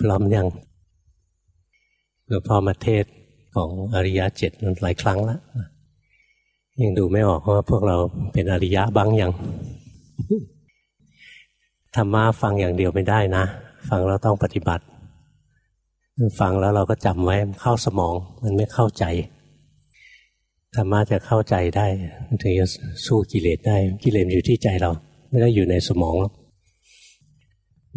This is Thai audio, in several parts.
พร้อมยังหลวงพ่อมาเทศของอริยะเจ็ดนหลายครั้งแล้วยังดูไม่ออกว่าพวกเราเป็นอริยะบ้างยังธรรมะฟังอย่างเดียวไม่ได้นะ ฟังเราต้องปฏิบัติ ฟังแล้วเราก็จำไว้เข้าสมองมันไม่เข้าใจธรรมะจะเข้าใจได้ถึงจะสู้กิเลสได้ กิเลสอยู่ที่ใจเรา ไม่ได้อยู่ในสมอง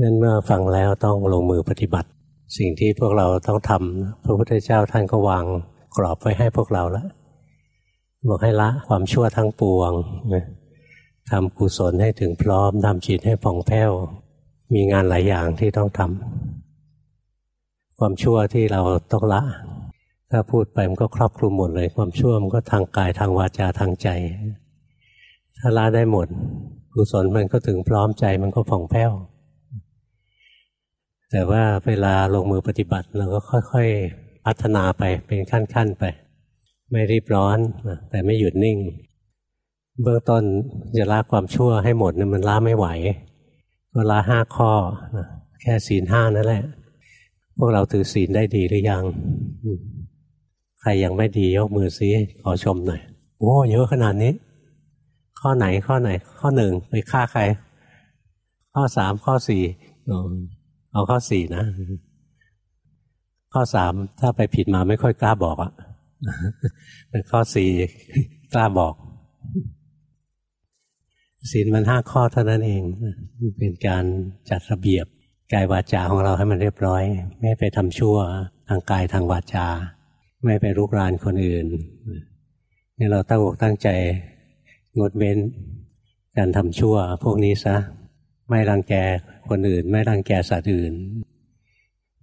นั่นเมื่อฟังแล้วต้องลงมือปฏิบัติ สิ่งที่พวกเราต้องทำพระพุทธเจ้าท่านก็วางกรอบไว้ให้พวกเราแล้วบอกให้ละความชั่วทั้งปวงทำกุศลให้ถึงพร้อมทำจิตให้ผ่องแผ้ว มีงานหลายอย่างที่ต้องทำความชั่วที่เราต้องละ ถ้าพูดไปมันก็ครอบคลุมหมดเลย ความชั่วมันก็ทางกายทางวาจาทางใจ ถ้าละได้หมดกุศลมันก็ถึงพร้อมใจมันก็ผ่องแผ้ว แต่ว่าเวลาลงมือปฏิบัติเราก็ค่อยๆ พัฒนาไปเป็นขั้นๆไป ไม่รีบร้อนแต่ไม่หยุดนิ่ง เบื้องต้นจะละความชั่วให้หมดเนี่ยมันละไม่ไหว ก็ละห้าข้อแค่ศีลห้านั่นแหละ พวกเราถือศีลได้ดีหรือยัง ใครยังไม่ดียกมือซิขอชมหน่อยโอ้เยอะขนาดนี้ ข้อไหนข้อไหน ข้อหนึ่งไปฆ่าใคร ข้อสามข้อสี่ เอาข้อสี่นะ ข้อสามถ้าไปผิดมาไม่ค่อยกล้าบอกอะเป็นข้อสี่กล้าบอกศีลมันห้าข้อเท่านั้นเอง เป็นการจัดระเบียบกายวาจาของเราให้มันเรียบร้อย ไม่ไปทำชั่วทางกายทางวาจา ไม่ไปรุกรานคนอื่นนี่เราตั้งอกตั้งใจงดเว้น การทำชั่ว พวกนี้ซะ ไม่รังแก คนอื่น ไม่รังแกสัตว์อื่น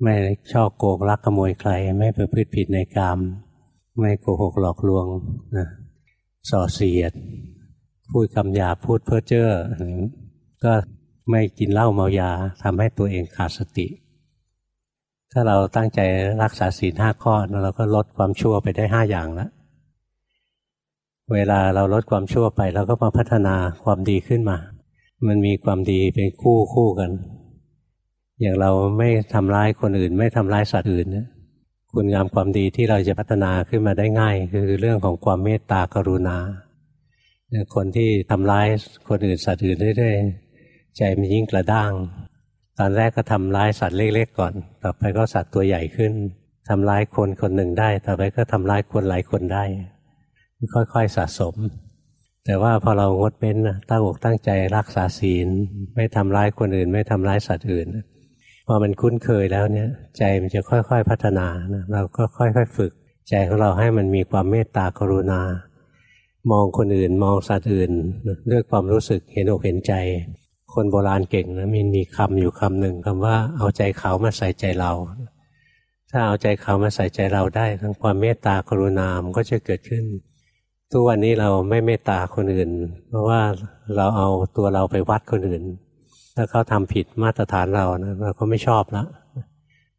ไม่ชอบโกงลักขโมยใคร ไม่ประพฤติผิดในกรรม ไม่โกหกหลอกลวงนะส่อเสียด พูดคำหยาพูดเพ้อเจ้อก็ไม่กินเหล้าเมายาทำให้ตัวเองขาดสติ ถ้าเราตั้งใจรักษาศีลห้าข้อเราก็ลดความชั่วไปได้ห้าอย่างแล้วเวลาเราลดความชั่วไปเราก็มาพัฒนาความดีขึ้นมา มันมีความดีเป็นคู่คู่กัน อย่างเราไม่ทำร้ายคนอื่น ไม่ทำร้ายสัตว์อื่นนะคุณงามความดีที่เราจะพัฒนาขึ้นมาได้ง่าย คือเรื่องของความเมตตากรุณา คนที่ทำร้ายคนอื่นสัตว์อื่นเรื่อยๆใจมันยิ่งกระด้าง ตอนแรกก็ทำร้ายสัตว์เล็กๆก่อน ต่อไปก็สัตว์ตัวใหญ่ขึ้นทำร้ายคนคนหนึ่งได้ ต่อไปก็ทำร้ายคนหลายคนได้ ค่อยๆสะสม แต่ว่าพอเรางดเว้นตั้งอกตั้งใจรักษาศีล ไม่ทำร้ายคนอื่น ไม่ทำร้ายสัตว์อื่นพอมันคุ้นเคยแล้วเนี่ย ใจมันจะค่อยๆพัฒนาเราก็ค่อยๆฝึก ใจของเราให้มันมีความเมตตากรุณา มองคนอื่นมองสัตว์อื่นด้วยความรู้สึกเห็นอกเห็นใจ คนโบราณเก่งนะมีมีคำอยู่คำหนึ่งคำว่าเอาใจเขามาใส่ใจเรา ถ้าเอาใจเขามาใส่ใจเราได้ ทั้งความเมตตากรุณามันก็จะเกิดขึ้น ทุกวันนี้เราไม่เมตตาคนอื่น เพราะว่าเราเอาตัวเราไปวัดคนอื่น ถ้าเขาทำผิดมาตรฐานเรานะเราก็ไม่ชอบละ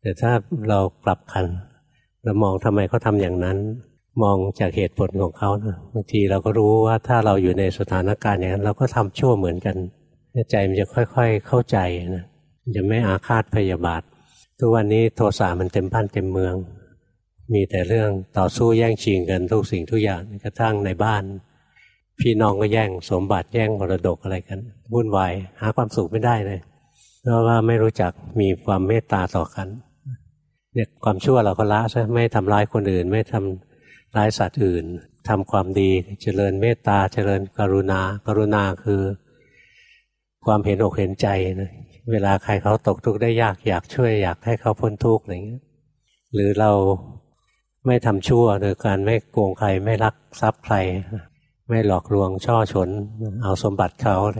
แต่ถ้าเรากลับกันเรามองทำไมเขาทาอย่างนั้น มองจากเหตุผลของเขานะบางทีเราก็รู้ว่าถ้าเราอยู่ในสถานการณ์อย่างนั้นเราก็ทำชั่วเหมือนกันใจมันจะค่อย ๆ เข้าใจนะจะไม่อาฆาตพยาบาท ทุกวันนี้โทสะมันเต็มบ้านเต็มเมือง มีแต่เรื่องต่อสู้แย่งชิงกันทุกสิ่งทุกอย่างกระทั่งในบ้าน พี่น้องก็แย่งสมบัติแย่งมรดกอะไรกันวุ่นวายหาความสุขไม่ได้เลยเพราะว่าไม่รู้จักมีความเมตตาต่อกันเนี่ยความชั่วเราก็ละใช่ไม่ทำร้ายคนอื่น ไม่ทำร้ายสัตว์อื่นทำความดีเจริญเมตตาเจริญกรุณา กรุณาคือ ความเห็นอกเห็นใจนะเวลาใครเขาตกทุกข์ได้ยากอยากช่วยอยากให้เขาพ้นทุกข์อะไรเงี้ยหรือเรา ไม่ทำชั่วโดยการไม่โกงใครไม่ลักทรัพย์ใคร ไม่หลอกลวงช่อฉน เอาสมบัติเขาอะไร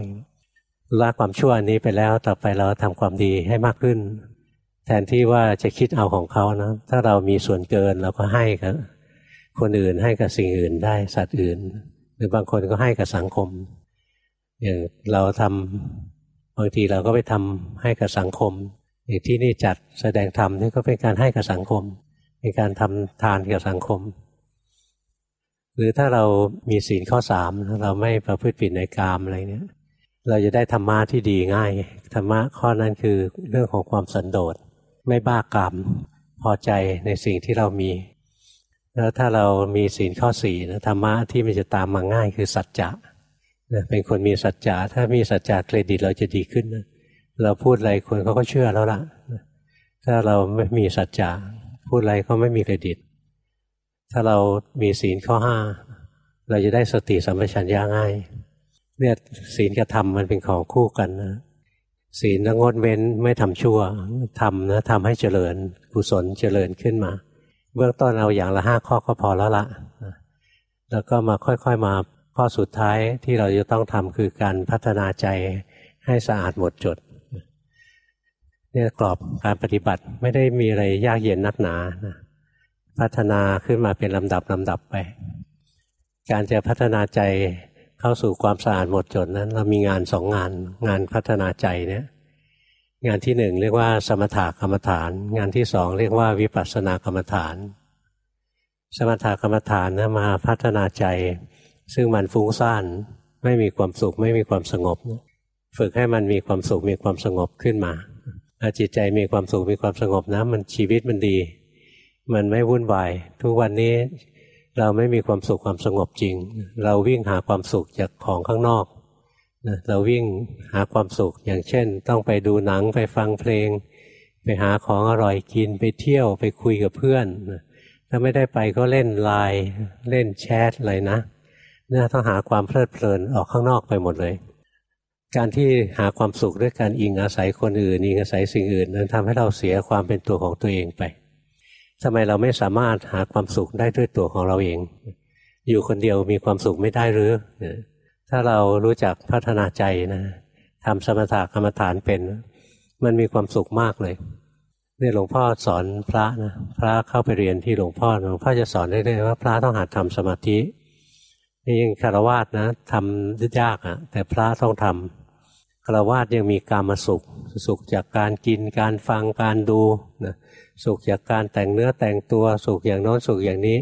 ละความชั่วนี้ไปแล้วต่อไปเราทำความดีให้มากขึ้น แทนที่ว่าจะคิดเอาของเขานะ ถ้าเรามีส่วนเกินเราก็ให้กันคนอื่นให้กับสิ่งอื่นได้สัตว์อื่น หรือบางคนก็ให้กับสังคม อย่างเราทำบางทีเราก็ไปทำให้กับสังคมอย่างที่นี่จัดแสดงธรรมนี่ก็เป็นการให้กับสังคม เป็นการทำทานกับสังคม หรือถ้าเรามีศีลข้อสามเราไม่ประพฤติผิดในกามอะไรเนี้ยเราจะได้ธรรมะที่ดีง่ายธรรมะข้อนั้นคือเรื่องของความสันโดษไม่บ้ากามพอใจในสิ่งที่เรามี แล้วถ้าเรามีศีลข้อสี่นะธรรมะที่มันจะตามมาง่ายคือสัจจะเป็นคนมีสัจจะถ้ามีสัจจะเครดิตเราจะดีขึ้นนะเราพูดอะไรคนเขาก็เชื่อแล้วล่ะ ถ้าเราไม่มีสัจจะ พูดอะไรก็ไม่มีเครดิต ถ้าเรามีศีลข้อห้าเราจะได้สติสัมปชัญญะง่าย เนี่ยศีลกับธรรมมันเป็นของคู่กันนะศีลงดเว้นไม่ทำชั่วทำนะทำให้เจริญกุศลเจริญขึ้นมา เบื้องต้นเอาอย่างละห้าข้อก็พอแล้วละแล้วก็มาค่อยๆมาข้อสุดท้ายที่เราจะต้องทำคือการพัฒนาใจให้สะอาดหมดจด เนี่ยกรอบการปฏิบัติไม่ได้มีอะไรยากเย็นนักหนานะพัฒนาขึ้นมาเป็นลำดับลำดับไป การจะพัฒนาใจเข้าสู่ความสะอาดหมดจดนั้น เรามีงานสองงานงานพัฒนาใจเนี่ยงานที่หนึ่งเรียกว่าสมถกรรมฐาน งานที่สองเรียกว่าวิปัสสนากรรมฐาน สมถกรรมฐานนะมาพัฒนาใจ ซึ่งมันฟุ้งซ่านไม่มีความสุขไม่มีความสงบ ฝึกให้มันมีความสุขมีความสงบขึ้นมา ถ้าจิตใจมีความสุขมีความสงบนะมันชีวิตมันดี มันไม่วุ่นวายทุกวันนี้เราไม่มีความสุขความสงบจริง เราวิ่งหาความสุขจากของข้างนอกเราวิ่งหาความสุขอย่างเช่น ต้องไปดูหนังไปฟังเพลง ไปหาของอร่อยกินไปเที่ยวไปคุยกับเพื่อนถ้าไม่ได้ไปก็เล่นไลน์เล่นแชทอะไรนะเนี่ยต้องหาความเพลิดเพลินออกข้างนอกไปหมดเลย การที่หาความสุขด้วยการอิงอาศัยคนอื่นอิงอาศัยสิ่งอื่น นั้นทำให้เราเสียความเป็นตัวของตัวเองไปทำไมเราไม่สามารถหาความสุขได้ด้วยตัวของเราเอง อยู่คนเดียวมีความสุขไม่ได้หรือ ถ้าเรารู้จักพัฒนาใจนะทำสมถะกรรมฐานเป็น มันมีความสุขมากเลยเนี่ยหลวงพ่อสอนพระนะพระเข้าไปเรียนที่หลวงพ่อหลวงพ่อจะสอนได้เลยว่าพระต้องหัดทำสมาธินี่ยังคารวาสนะทำยากอะ่ะ แต่พระต้องทำ คาวาสยังมีการมาสุข สุขจากการกินการฟังการดูนะสุขจากการแต่งเนื้อแต่งตัวสุขอย่างน้นสุขอย่างนี้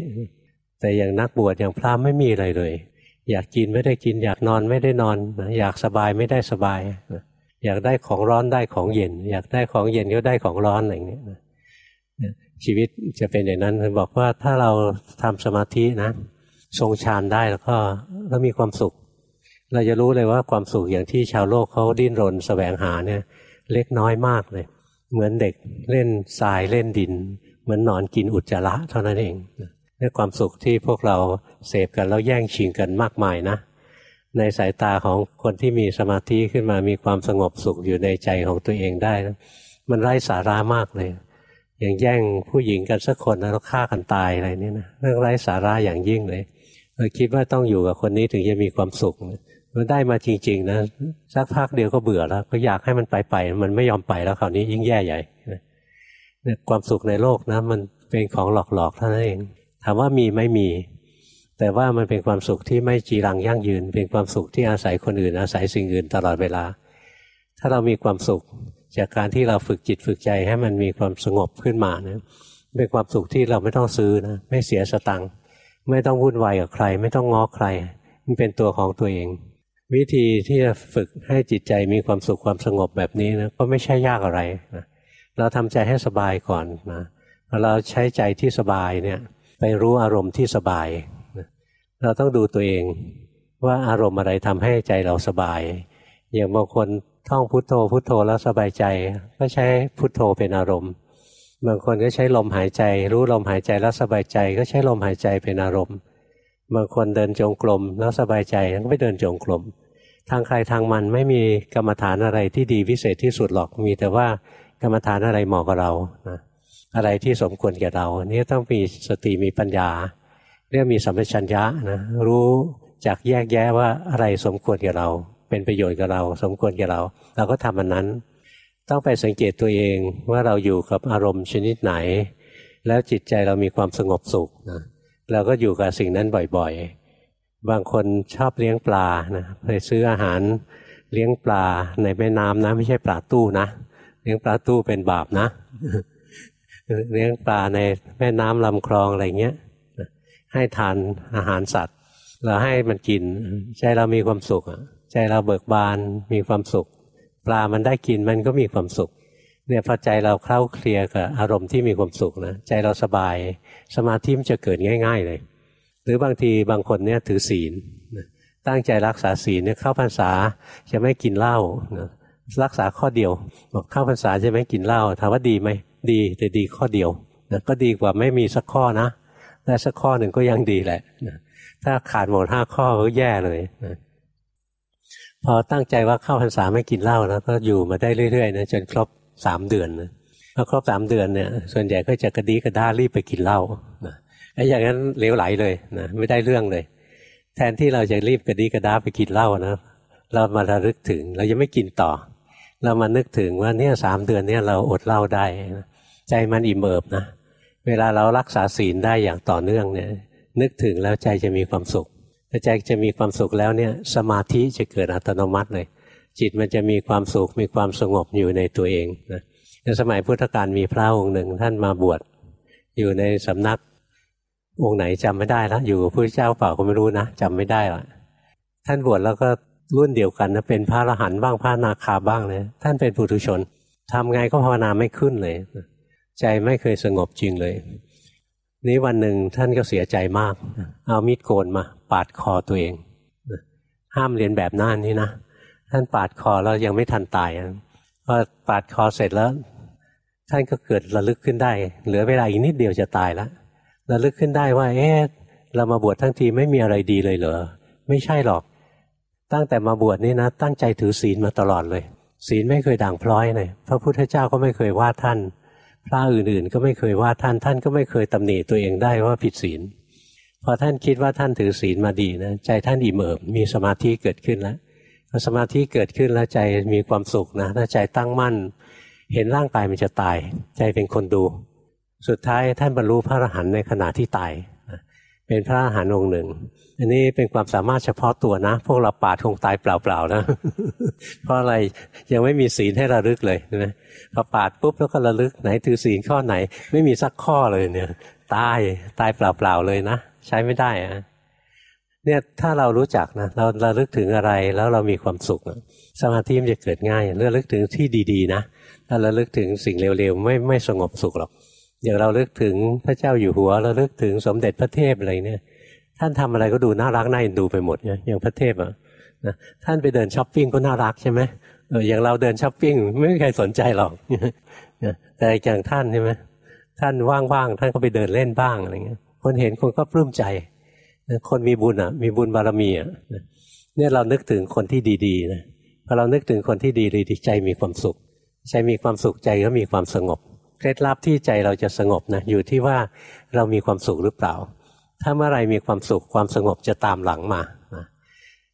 แต่อย่างนักบวชอย่างพระไม่มีอะไรเลย อยากกินไม่ได้กิน อยากนอนไม่ได้นอนอยากสบายไม่ได้สบายอยากได้ของร้อนได้ของเย็น อยากได้ของเย็นก็ได้ของร้อนอะไรอย่างนี้ชีวิตจะเป็นอย่างนั้นบอกว่าถ้าเราทำสมาธินะทรงฌานได้แล้วก็แล้วมีความสุข เราจะรู้เลยว่าความสุขอย่างที่ชาวโลกเขาดิ้นรนสแสวงหาเนี่ย เล็กน้อยมากเลย เหมือนเด็กเล่นทรายเล่นดิน เหมือนนอนกินอุจจาระเท่านั้นเองนี่ความสุขที่พวกเราเสพกันแล้วแย่งชิงกันมากมายนะในสายตาของคนที่มีสมาธิขึ้นมามีความสงบสุขอยู่ในใจของตัวเองได้นะมันไร้สาระมากเลยอย่างแย่งผู้หญิงกันสักคนแล้วฆ่ากันตายอะไรนี่นะเรื่องไร้สาระอย่างยิ่งเลยเราคิดว่าต้องอยู่กับคนนี้ถึงจะมีความสุข มันได้มาจริง ๆ นะสักพักเดียวก็เบื่อแล้ว ก็อยากให้มันไปไปมันไม่ยอมไปแล้วคราวนี้ยิ่งแย่ใหญ่เนี่ยความสุขในโลกนะ มันเป็นของหลอกๆเท่านั้นเอง ถามว่ามีไม่มี แต่ว่ามันเป็นความสุขที่ไม่จีรังยั่งยืน เป็นความสุขที่อาศัยคนอื่น อาศัยสิ่งอื่นตลอดเวลา ถ้าเรามีความสุขจากการที่เราฝึกจิตฝึกใจให้มันมีความสงบขึ้นมานะเป็นความสุขที่เราไม่ต้องซื้อนะไม่เสียสตังค์ไม่ต้องวุ่นวายกับใคร ไม่ต้องง้อใคร มันเป็นตัวของตัวเอง วิธีที่จะฝึกให้จิตใจมีความสุขความสงบแบบนี้นะก็ไม่ใช่ยากอะไรนะเราทำใจให้สบายก่อนนะเราใช้ใจที่สบายเนี่ยไปรู้อารมณ์ที่สบายนะเราต้องดูตัวเองว่าอารมณ์อะไรทำให้ใจเราสบาย อย่างบางคนท่องพุทโธพุทโธแล้วสบายใจ ก็ใช้พุทโธเป็นอารมณ์ บางคนก็ใช้ลมหายใจ รู้ลมหายใจแล้วสบายใจ ก็ใช้ลมหายใจเป็นอารมณ์ บางคนเดินจงกรมแล้วสบายใจก็ไปเดินจงกรมทางใครทางมันไม่มีกรรมฐานอะไรที่ดีพิเศษที่สุดหรอกมีแต่ว่ากรรมฐานอะไรเหมาะกับเรานะอะไรที่สมควรแก่เรานี่ต้องมีสติมีปัญญา เรียกมีสัมปชัญญะนะรู้จากแยกแยะว่าอะไรสมควรแก่เรา เป็นประโยชน์กับเรา สมควรแก่เรา เราก็ทำอันนั้น ต้องไปสังเกตตัวเองว่าเราอยู่กับอารมณ์ชนิดไหน แล้วจิตใจเรามีความสงบสุขนะ เราก็อยู่กับสิ่งนั้นบ่อยๆ บางคนชอบเลี้ยงปลานะไปซื้ออาหารเลี้ยงปลาในแม่น้ำนะ ไม่ใช่ปลาตู้นะ เลี้ยงปลาตู้เป็นบาปนะ เลี้ยงปลาในแม่น้ำลำคลองอะไรเงี้ยให้ทานอาหารสัตว์ เราให้มันกินใจเรามีความสุขใจเราเบิกบานมีความสุข ปลามันได้กินมันก็มีความสุข เนี่ยพอใจเราเคล้าเคลียกับอารมณ์ที่มีความสุขนะใจเราสบายสมาธิมันจะเกิดง่าย ๆ เลย หรือบางทีบางคนเนี่ยถือศีลตั้งใจรักษาศีลเนี่ยเข้าพรรษาจะไม่กินเหล้ารักษาข้อเดียวบอกเข้าพรรษาจะไม่กินเหล้าถามว่าดีไหมดีแต่ดีข้อเดียวนะก็ดีกว่าไม่มีสักข้อนะได้สักข้อหนึ่งก็ยังดีแหละนะถ้าขาดหมดห้าข้อก็แย่เลยนะพอตั้งใจว่าเข้าพรรษาไม่กินเหล้าแล้วก็อยู่มาได้เรื่อยๆนะจนครบ สามเดือนนะพอครบสามเดือนเนี่ยส่วนใหญ่ก็จะกระดีกระด้ารีบไปกินเหล้านะไอ้อย่างนั้นเลวไหลเลยนะไม่ได้เรื่องเลย แทนที่เราจะรีบกระดีกระด้าไปกินเหล้านะเรามาระลึกถึง เรายังไม่กินต่อ เรามานึกถึงว่าเนี่ยสามเดือนเนี่ยเราอดเหล้าได้ ใจมันอิ่มเอิบนะเวลาเรารักษาศีลได้อย่างต่อเนื่องเนี่ยนึกถึงแล้วใจจะมีความสุขถ้าใจจะมีความสุขแล้วเนี่ยสมาธิจะเกิดอัตโนมัติเลย จิตมันจะมีความสุขมีความสงบอยู่ในตัวเองนะในสมัยพุทธกาลมีพระองค์หนึ่งท่านมาบวชอยู่ในสำนักองค์ไหนจำไม่ได้แล้วอยู่กับพระเจ้าเปล่าก็ไม่รู้นะจำไม่ได้ละท่านบวชแล้วก็รุ่นเดียวกันนะเป็นพระอรหันต์บ้างพระนาคาบ้างเลยท่านเป็นปุถุชนทำไงก็ภาวนาไม่ขึ้นเลย ใจไม่เคยสงบจริงเลย นี้วันหนึ่งท่านก็เสียใจมาก เอามีดโกนมา ปาดคอตัวเองห้ามเรียนแบบน่านนี้นะ ท่านปาดคอแล้วยังไม่ทันตายพอปาดคอเสร็จแล้ว ท่านก็เกิดระลึกขึ้นได้ เหลือเวลาอีกนิดเดียวจะตายแล้วระลึกขึ้นได้ว่า เอ๊ะเรามาบวชทั้งทีไม่มีอะไรดีเลยเหรอไม่ใช่หรอก ตั้งแต่มาบวชนี่นะ ตั้งใจถือศีลมาตลอดเลย ศีลไม่เคยด่างพร้อยเลยพระพุทธเจ้าก็ไม่เคยว่าท่านพระอื่นๆ ก็ไม่เคยว่าท่านท่านก็ไม่เคยตำหนิตัวเองได้ว่าผิดศีลพอท่านคิดว่าท่านถือศีลมาดีนะใจท่านอิ่มเอิบมีสมาธิเกิดขึ้นแล้ว สมาธิเกิดขึ้นแล้วใจมีความสุขนะถ้าใจตั้งมั่น เห็นร่างกายมันจะตาย ใจเป็นคนดู สุดท้ายท่านบรรลุพระอรหันต์ในขณะที่ตายเป็นพระอรหันต์องค์หนึ่ง อันนี้เป็นความสามารถเฉพาะตัวนะ พวกเราปาดคงตายเปล่าๆนะ เพราะอะไรยังไม่มีศีลให้ระลึกเลยนะพอปาดปุ๊บแล้วก็ระลึกไหนถือศีลข้อไหน ไม่มีสักข้อเลยเนี่ย ตายตายเปล่าๆเลยนะ ใช้ไม่ได้อะ เนี่ยถ้าเรารู้จักนะเราเราลึกถึงอะไรแล้วเรามีความสุขสมาธิมันจะเกิดง่ายเรื่องลึกถึงที่ดีๆนะถ้าเราลึกถึงสิ่งเร็วๆไม่ไม่สงบสุขหรอกอย่างเราลึกถึงพระเจ้าอยู่หัว เราลึกถึงสมเด็จพระเทพอะไรเนี่ย ท่านทำอะไรก็ดูน่ารักน่าเอ็นดูไปหมดเนี่ยอย่างพระเทพอะนะท่านไปเดินช้อปปิ้งก็น่ารักใช่ไหมอออย่างเราเดินช้อปปิ้งไม่มีใครสนใจหรอกแต่อย่างท่านใช่ไหมท่านว่างๆท่านก็ไปเดินเล่นบ้างอะไรเงี้ยคนเห็นคนก็ปลื้มใจ คนมีบุญอะ มีบุญบารมีอะเนี่ยเรานึกถึงคนที่ดีๆนะพอเรานึกถึงคนที่ดีดีใจมีความสุข ใจมีความสุขใจก็มีความสงบเคล็ดลับที่ใจเราจะสงบนะอยู่ที่ว่าเรามีความสุขหรือเปล่า ถ้าเมื่อไรมีความสุขความสงบจะตามหลังมา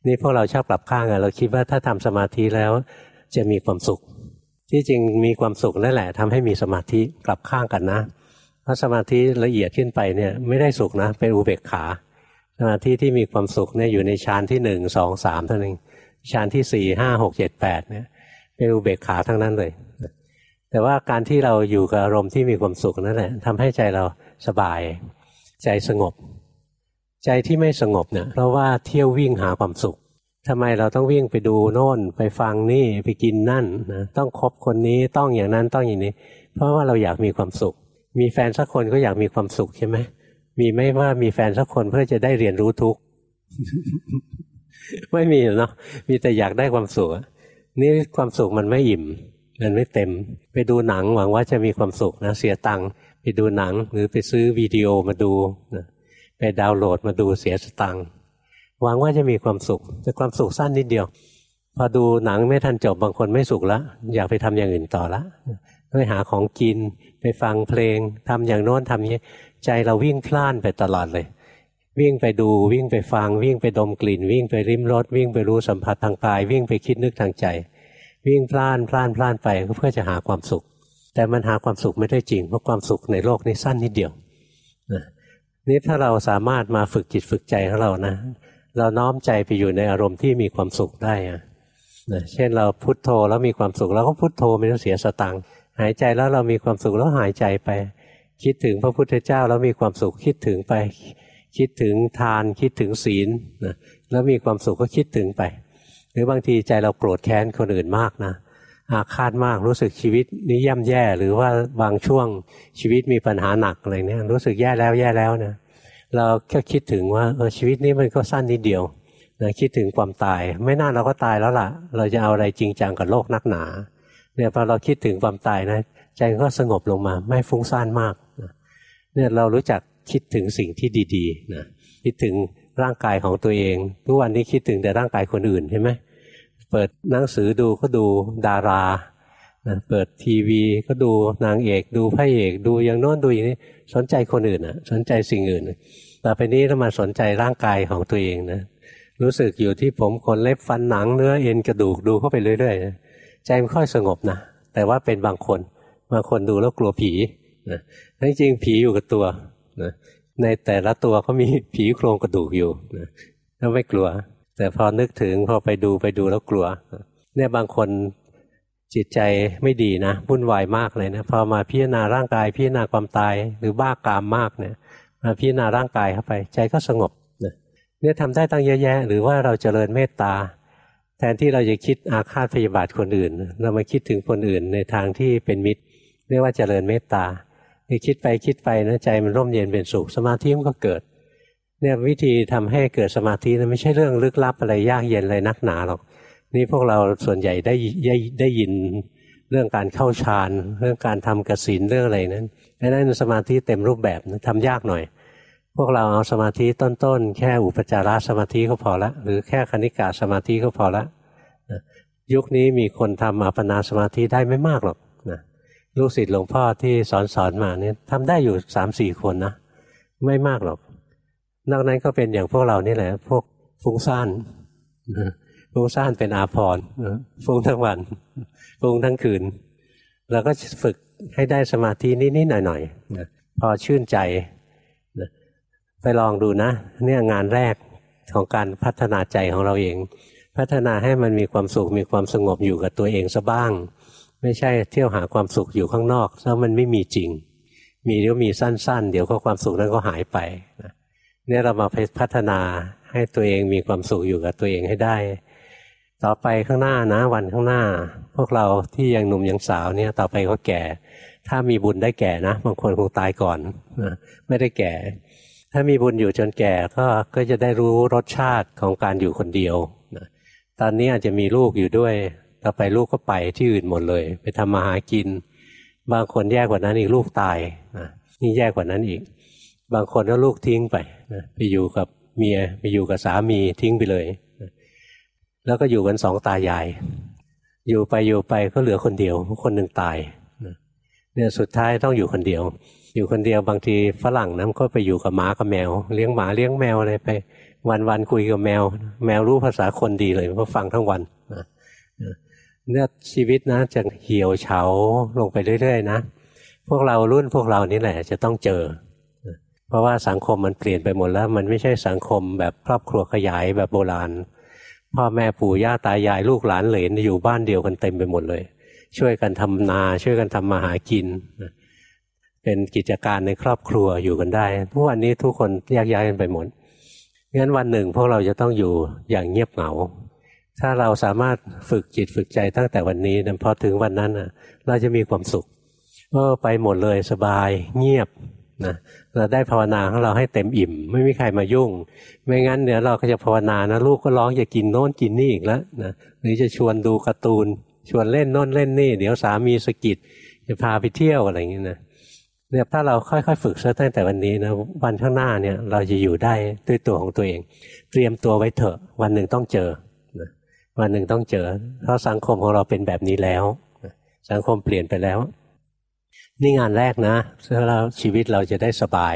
นี่พวกเราชอบปรับข้างอะเราคิดว่าถ้าทำสมาธิแล้วจะมีความสุข ที่จริงมีความสุขนั่นแหละทำให้มีสมาธิกลับข้างกันนะ เพราะสมาธิละเอียดขึ้นไปเนี่ยไม่ได้สุขนะเป็นอุเบกขา สมาธิที่มีความสุขเนี่ยอยู่ในฌานที่หนึ่งสองสามเท่านั้นฌานที่สี่ห้าหกเจ็ดแปดเนี่ยเป็นอุเบกขาทั้งนั้นเลย แต่ว่าการที่เราอยู่กับอารมณ์ที่มีความสุขนั่นแหละทำให้ใจเราสบาย ใจสงบ ใจที่ไม่สงบเนี่ยเพราะว่าเที่ยววิ่งหาความสุขทำไมเราต้องวิ่งไปดูโน่น ไปฟังนี่ไปกินนั่นนะต้องคบคนนี้ต้องอย่างนั้นต้องอย่างนี้ เพราะว่าเราอยากมีความสุข มีแฟนสักคนก็อยากมีความสุขใช่ไหม มีไม่ว่ามีแฟนสักคนเพื่อจะได้เรียนรู้ทุกไม่มีเนาะมีแต่อยากได้ความสุขนี่ความสุขมันไม่อิ่ม มันไม่เต็ม ไปดูหนังหวังว่าจะมีความสุขนะเสียตังค์ไปดูหนังหรือไปซื้อวิดีโอมาดูนะไปดาวน์โหลดมาดูเสียสตังค์หวังว่าจะมีความสุข แต่ความสุขสั้นนิดเดียว พอดูหนังไม่ทันจบบางคนไม่สุขแล้วอยากไปทำอย่างอื่นต่อละไปหาของกินไปฟังเพลงทำอย่างโน้นทำนี้ ใจเราวิ่งพล่านไปตลอดเลย วิ่งไปดูวิ่งไปฟัง วิ่งไปดมกลิ่น วิ่งไปริมรสวิ่งไปรู้สัมผัสทางกาย วิ่งไปคิดนึกทางใจ วิ่งพล่านพล่านพล่านไปเพื่อจะหาความสุข แต่มันหาความสุขไม่ได้จริงเพราะความสุขในโลกนี้สั้นนิดเดียวนี่ถ้าเราสามารถมาฝึกจิตฝึกใจของเรานะ เราน้อมใจไปอยู่ในอารมณ์ที่มีความสุขได้อะเช่นเราพุโทโธแล้วมีความสุขเราก็พุโทโธไม่ต้องเสียสตังค์หายใจแล้วเรามีความสุขแล้วหายใจไป คิดถึงพระพุทธเจ้าแล้วมีความสุขคิดถึงไป คิดถึงทานคิดถึงศีลนะแล้วมีความสุขก็คิดถึงไป หรือบางทีใจเราโกรธแค้นคนอื่นมากนะอาฆาตมากรู้สึกชีวิตนี้ย่ำแย่หรือว่าบางช่วงชีวิตมีปัญหาหนักอะไรเนี่ยรู้สึกแย่แล้วแย่แล้วนะเราแค่คิดถึงว่าเออชีวิตนี้มันก็สั้นนิดเดียวนะคิดถึงความตาย ไม่น่าเราก็ตายแล้วล่ะ เราจะเอาอะไรจริงจังกับโลกนักหนาเนี่ยพอเราคิดถึงความตายนะใจก็สงบลงมา ไม่ฟุ้งซ่านมาก เนี่ยเรารู้จักคิดถึงสิ่งที่ดีๆนะคิดถึงร่างกายของตัวเอง ทุกวันนี้คิดถึงแต่ร่างกายคนอื่นใช่ไหมเปิดหนังสือดูก็ดูดารานะเปิดทีวีก็ดูนางเอกดูพระเอกดูอย่างโน้นดูอย่างนี้สนใจคนอื่นอนะสนใจสิ่งอื่นต่อไปนี้เรามาสนใจร่างกายของตัวเองนะรู้สึกอยู่ที่ผมขนเล็บฟันหนังเนื้อเอ็นกระดูกดูเข้าไปเรื่อยๆใจมันค่อยสงบนะแต่ว่าเป็นบางคนบางคนดูแล้วกลัวผีนะ จริงผีอยู่กับตัวนะในแต่ละตัวเขามีผีโครงกระดูกอยู่นะแล้วไม่กลัว แต่พอนึกถึงพอไปดูไปดูแล้วกลัว เนี่ยบางคนจิตใจไม่ดีนะวุ่นวายมากเลยนะพอมาพิจารณาร่างกายพิจารณาความตายหรือบ้ากามมากเนี่ยมาพิจารณาร่างกายเข้าไป ใจก็สงบนะเนี่ยทำได้ตั้งเยอะแยะ หรือว่าเราจเจริญเมตตา แทนที่เราจะคิดอาฆาตพยาบาทคนอื่น เรามาคิดถึงคนอื่นในทางที่เป็นมิตรเรียกว่าเจริญเมตตา คิดไปคิดไปนะใจมันร่มเย็นเป็นสุขสมาธิมันก็เกิด เนี่ยวิธีทำให้เกิดสมาธินะไม่ใช่เรื่องลึกลับอะไรยากเย็นอะไรนักหนาหรอก นี่พวกเราส่วนใหญ่ได้ได้ได้ยินเรื่องการเข้าฌานเรื่องการทำกสินเรื่องอะไรนั้นไอ้นั่นสมาธิเต็มรูปแบบนะทำยากหน่อย พวกเราเอาสมาธิต้นๆ แค่อุปจารสมาธิก็พอละ หรือแค่คณิกาสมาธิก็พอละยุคนี้มีคนทำอัปปนาสมาธิได้ไม่มากหรอก ลูกศิษย์หลวงพ่อที่สอนสอนมาเนี่ยทำได้อยู่สามสี่คนนะ ไม่มากหรอก นอกนั้นก็เป็นอย่างพวกเรานี่แหละ พวกฟุ้งซ่านฟุ้งซ่านเป็นอาภรฟุ้งทั้งวันฟุ้งทั้งคืนเราก็ฝึกให้ได้สมาธินิดๆหน่อยๆพอชื่นใจไปลองดูนะ เนี่ยงานแรกของการพัฒนาใจของเราเอง พัฒนาให้มันมีความสุขมีความสงบอยู่กับตัวเองซะบ้าง ไม่ใช่เที่ยวหาความสุขอยู่ข้างนอกแล้วมันไม่มีจริง มีเดี๋ยวมีสั้น ๆ เดี๋ยวก็ความสุขนั้นก็หายไปเนี่ยเรามาพัฒนาให้ตัวเองมีความสุขอยู่กับตัวเองให้ได้ ต่อไปข้างหน้านะวันข้างหน้า พวกเราที่ยังหนุ่มยังสาวเนี่ยต่อไปก็แก่ ถ้ามีบุญได้แก่นะบางคนคงตายก่อนไม่ได้แก่ ถ้ามีบุญอยู่จนแก่ก็ก็จะได้รู้รสชาติของการอยู่คนเดียวตอนนี้อาจจะมีลูกอยู่ด้วย ต่อไปลูกก็ไปที่อื่นหมดเลย ไปทำมาหากิน บางคนแย่กว่านั้นอีกลูกตายนะนี่แย่กว่านั้นอีก บางคนก็ลูกทิ้งไปนะไปอยู่กับเมียไปอยู่กับสามีทิ้งไปเลยนะแล้วก็อยู่กันสองตายาย อยู่ไปอยู่ไปก็เหลือคนเดียว คนหนึ่งตายนะเนี่ยสุดท้ายต้องอยู่คนเดียว อยู่คนเดียวบางทีฝรั่งนั้นก็ไปอยู่กับหมากับแมว เลี้ยงหมาเลี้ยงแมวอะไรไป วันวันคุยกับแมว แมวรู้ภาษาคนดีเลยเพราะฟังทั้งวันนะ เนี่ยชีวิตนะจะเหี่ยวเฉาลงไปเรื่อยๆนะพวกเรารุ่นพวกเรานี่แหละจะต้องเจอ เพราะว่าสังคมมันเปลี่ยนไปหมดแล้ว มันไม่ใช่สังคมแบบครอบครัวขยายแบบโบราณ พ่อแม่ปู่ย่าตายายลูกหลานเหลนอยู่บ้านเดียวกันเต็มไปหมดเลย ช่วยกันทำนา ช่วยกันทำมาหากิน เป็นกิจการในครอบครัวอยู่กันได้ทุกวันนี้ทุกคนแยกย้ายกันไปหมดงั้นวันหนึ่งพวกเราจะต้องอยู่อย่างเงียบเหงา ถ้าเราสามารถฝึกจิตฝึกใจตั้งแต่วันนี้พอถึงวันนั้นเราจะมีความสุขเออไปหมดเลยสบายเงียบนะเราได้ภาวนาของเราให้เต็มอิ่ม ไม่มีใครมายุ่ง ไม่งั้นเดี๋ยวเราก็จะภาวนานะลูกก็ร้องจะกินโน้นกินนี่อีกแล้วนะหรือจะชวนดูการ์ตูน ชวนเล่นโน้นเล่นนี่ เดี๋ยวสามีสกิดจะพาไปเที่ยวอะไรอย่างนี้นะเนี่ยถ้าเราค่อยๆ ฝึกซะตั้งแต่วันนี้นะวันข้างหน้าเนี่ยเราจะอยู่ได้ด้วยตัวของตัวเอง เตรียมตัวไว้เถอะวันหนึ่งต้องเจอ วันหนึ่งต้องเจอ เพราะสังคมของเราเป็นแบบนี้แล้ว สังคมเปลี่ยนไปแล้ว นี่งานแรกนะเพื่อเราชีวิตเราจะได้สบาย